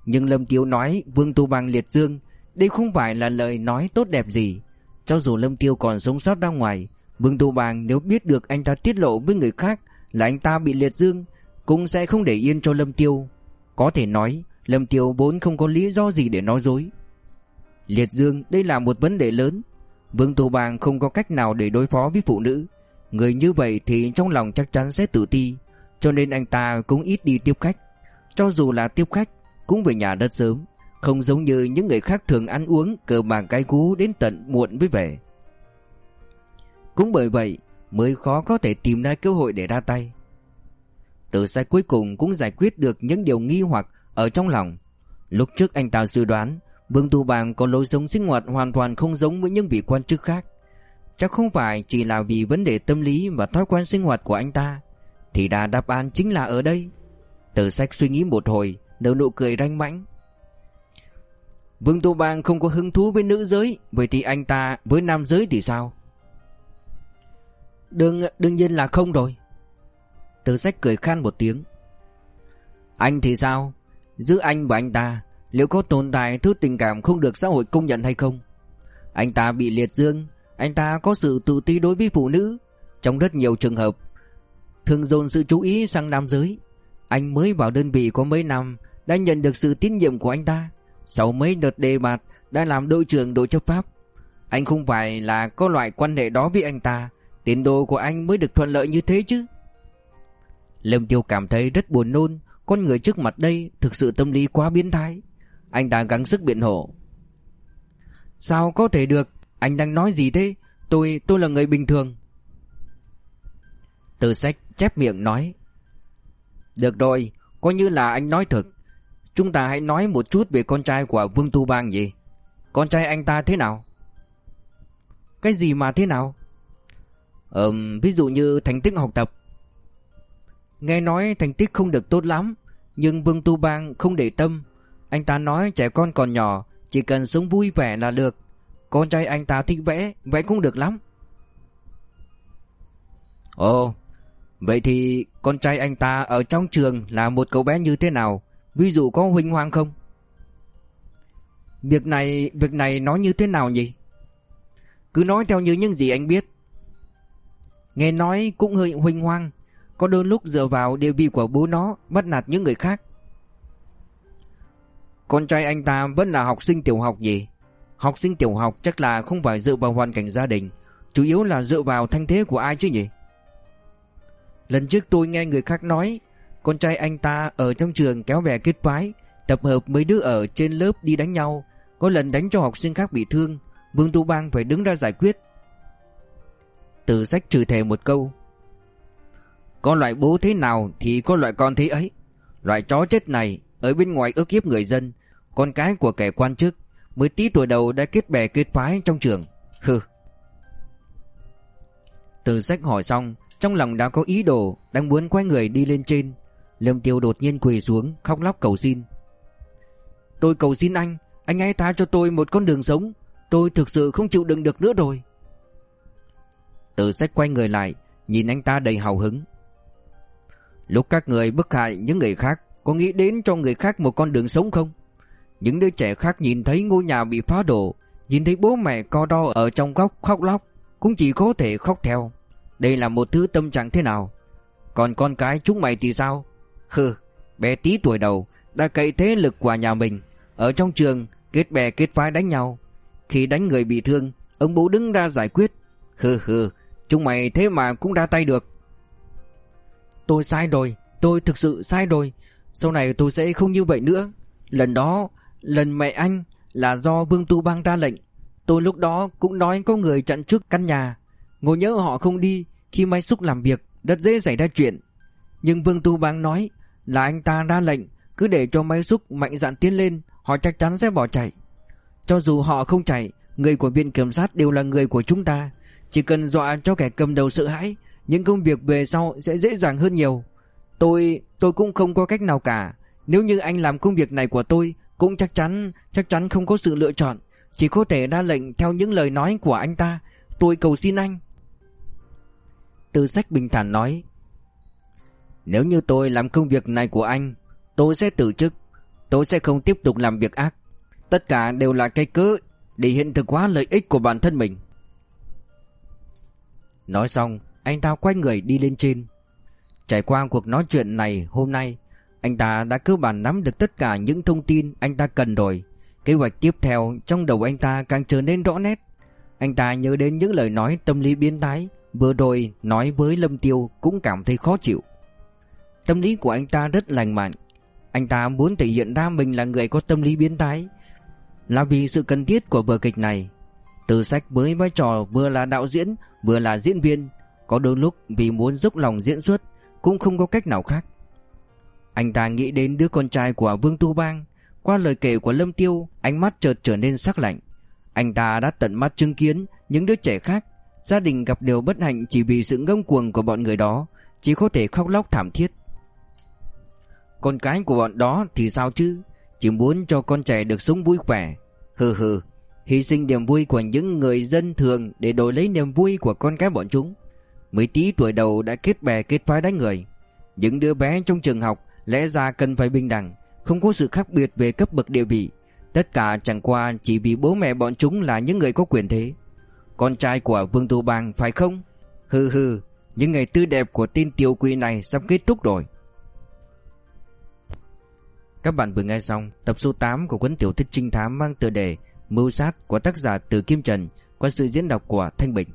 Speaker 1: Nhưng Lâm Tiêu nói Vương Tu Bang liệt dương, Đây không phải là lời nói tốt đẹp gì. Cho dù Lâm Tiêu còn sống sót ra ngoài, Vương Tu Bang nếu biết được anh ta tiết lộ với người khác Là anh ta bị liệt dương, Cũng sẽ không để yên cho Lâm Tiêu Có thể nói Lâm Tiêu vốn không có lý do gì để nói dối. Liệt dương, đây là một vấn đề lớn. Vương Tô Bang không có cách nào để đối phó với phụ nữ. Người như vậy thì trong lòng chắc chắn sẽ tự ti, Cho nên anh ta cũng ít đi tiếp khách. Cho dù là tiếp khách, Cũng về nhà rất sớm, Không giống như những người khác thường ăn uống, Cờ bạc cái cú đến tận muộn mới về. Cũng bởi vậy, Mới khó có thể tìm ra cơ hội để ra tay. Từ sai cuối cùng cũng giải quyết được những điều nghi hoặc ở trong lòng. Lúc trước anh ta dự đoán Vương Tu Bang có lối sống sinh hoạt hoàn toàn không giống với những vị quan chức khác. Chắc không phải chỉ là vì vấn đề tâm lý và thói quen sinh hoạt của anh ta Thì đà đáp án chính là ở đây. Tử sách suy nghĩ một hồi Nở nụ cười ranh mãnh. Vương Tu Bang không có hứng thú với nữ giới Vậy thì anh ta với nam giới thì sao? Đương, đương nhiên là không rồi. Tử sách cười khan một tiếng. Anh thì sao? Giữa anh và anh ta, Liệu có tồn tại thứ tình cảm không được xã hội công nhận hay không? Anh ta bị liệt dương, Anh ta có sự tự ti đối với phụ nữ. Trong rất nhiều trường hợp, Thường dồn sự chú ý sang nam giới. Anh mới vào đơn vị có mấy năm, Đã nhận được sự tín nhiệm của anh ta. Sau mấy đợt đề bạt, Đã làm đội trưởng đội chấp pháp. Anh không phải là có loại quan hệ đó với anh ta Tiến độ của anh mới được thuận lợi như thế chứ. Lâm Tiêu cảm thấy rất buồn nôn con người trước mặt đây thực sự tâm lý quá biến thái. Anh ta gắng sức biện hộ. Sao có thể được? Anh đang nói gì thế? Tôi tôi là người bình thường. Từ sách chép miệng nói. Được rồi, Coi như là anh nói thật Chúng ta hãy nói một chút về con trai của Vương Tu Bang gì Con trai anh ta thế nào? Cái gì mà thế nào? Ừm, ví dụ như thành tích học tập. Nghe nói thành tích không được tốt lắm nhưng Vương Tu Bang không để tâm. Anh ta nói trẻ con còn nhỏ, Chỉ cần sống vui vẻ là được. Con trai anh ta thích vẽ Vẽ cũng được lắm. Ồ, Vậy thì con trai anh ta ở trong trường Là một cậu bé như thế nào? Ví dụ có huynh hoang không? Việc này Việc này nói như thế nào nhỉ? Cứ nói theo như những gì anh biết. Nghe nói cũng hơi huynh hoang có đôi lúc dựa vào địa vị của bố nó, Bắt nạt những người khác. Con trai anh ta vẫn là học sinh tiểu học gì Học sinh tiểu học chắc là không phải dựa vào hoàn cảnh gia đình, Chủ yếu là dựa vào thanh thế của ai chứ nhỉ? Lần trước tôi nghe người khác nói, Con trai anh ta ở trong trường kéo bè kết phái Tập hợp mấy đứa ở trên lớp đi đánh nhau, Có lần đánh cho học sinh khác bị thương, Vương Tu Bang phải đứng ra giải quyết. Từ sách trừ thề một câu có loại bố thế nào thì có loại con thế ấy. Loại chó chết này, Ở bên ngoài ước hiếp người dân. Con cái của kẻ quan chức, Mới tí tuổi đầu đã kết bè kết phái trong trường. Hừ. Từ sách hỏi xong, Trong lòng đã có ý đồ, Đang muốn quay người đi lên trên. Lâm Tiêu đột nhiên quỳ xuống, khóc lóc cầu xin. Tôi cầu xin anh Anh hãy tha cho tôi một con đường sống. Tôi thực sự không chịu đựng được nữa rồi. Từ sách quay người lại, Nhìn anh ta đầy hào hứng. Lúc các người bức hại những người khác, Có nghĩ đến cho người khác một con đường sống không? Những đứa trẻ khác nhìn thấy ngôi nhà bị phá đổ, Nhìn thấy bố mẹ co đo ở trong góc khóc lóc, Cũng chỉ có thể khóc theo. Đây là một thứ tâm trạng thế nào? Còn con cái chúng mày thì sao? Hừ, Bé tí tuổi đầu Đã cậy thế lực của nhà mình. Ở trong trường, kết bè kết phái đánh nhau. Khi đánh người bị thương, Ông bố đứng ra giải quyết. Hừ hừ, Chúng mày thế mà cũng ra tay được. Tôi sai rồi, Tôi thực sự sai rồi. Sau này tôi sẽ không như vậy nữa. Lần đó, Lần mẹ anh Là do Vương Tu Bang ra lệnh. Tôi lúc đó cũng nói có người chặn trước căn nhà. Ngồi nhớ họ không đi Khi Mai Xúc làm việc, Rất dễ xảy ra chuyện. Nhưng Vương Tu Bang nói Là anh ta ra lệnh, Cứ để cho Mai Xúc mạnh dạn tiến lên, Họ chắc chắn sẽ bỏ chạy. Cho dù họ không chạy, Người của viện kiểm sát đều là người của chúng ta. Chỉ cần dọa cho kẻ cầm đầu sợ hãi những công việc về sau sẽ dễ dàng hơn nhiều. Tôi, tôi cũng không có cách nào cả. Nếu như anh làm công việc này của tôi Cũng chắc chắn, chắc chắn không có sự lựa chọn. Chỉ có thể ra lệnh theo những lời nói của anh ta. Tôi cầu xin anh. Từ sách bình thản nói Nếu như tôi làm công việc này của anh Tôi sẽ từ chức. Tôi sẽ không tiếp tục làm việc ác. Tất cả đều là cái cớ Để hiện thực hóa lợi ích của bản thân mình. Nói xong anh ta quay người đi lên trên. Trải qua cuộc nói chuyện này hôm nay, Anh ta đã cơ bản nắm được tất cả những thông tin anh ta cần rồi. Kế hoạch tiếp theo trong đầu anh ta càng trở nên rõ nét. Anh ta nhớ đến những lời nói tâm lý biến thái, Vừa rồi nói với Lâm Tiêu cũng cảm thấy khó chịu. Tâm lý của anh ta rất lành mạnh. Anh ta muốn thể hiện ra mình là người có tâm lý biến thái. Là vì sự cần thiết của vở kịch này. Từ sách với vai trò vừa là đạo diễn, vừa là diễn viên có đôi lúc vì muốn dốc lòng diễn xuất, Cũng không có cách nào khác. Anh ta nghĩ đến đứa con trai của Vương Tu Bang. Qua lời kể của Lâm Tiêu, Ánh mắt chợt trở nên sắc lạnh. Anh ta đã tận mắt chứng kiến Những đứa trẻ khác. Gia đình gặp điều bất hạnh chỉ vì sự ngông cuồng của bọn người đó, Chỉ có thể khóc lóc thảm thiết. Con cái của bọn đó thì sao chứ? Chỉ muốn cho con trẻ được sống vui khỏe. Hừ hừ, Hy sinh niềm vui của những người dân thường Để đổi lấy niềm vui của con cái bọn chúng. Mấy tí tuổi đầu đã kết bè, kết phái đánh người. Những đứa bé trong trường học Lẽ ra cần phải bình đẳng, Không có sự khác biệt về cấp bậc địa vị. Tất cả chẳng qua chỉ vì bố mẹ bọn chúng là những người có quyền thế. Con trai của Vương Tu Bang, phải không? Hừ hừ, Những ngày tươi đẹp của tin tiểu quỷ này sắp kết thúc rồi. Các bạn vừa nghe xong tập số 8 của cuốn tiểu thuyết trinh thám mang tựa đề Mưu sát của tác giả Từ Kim Trần qua sự diễn đọc của Thanh Bình.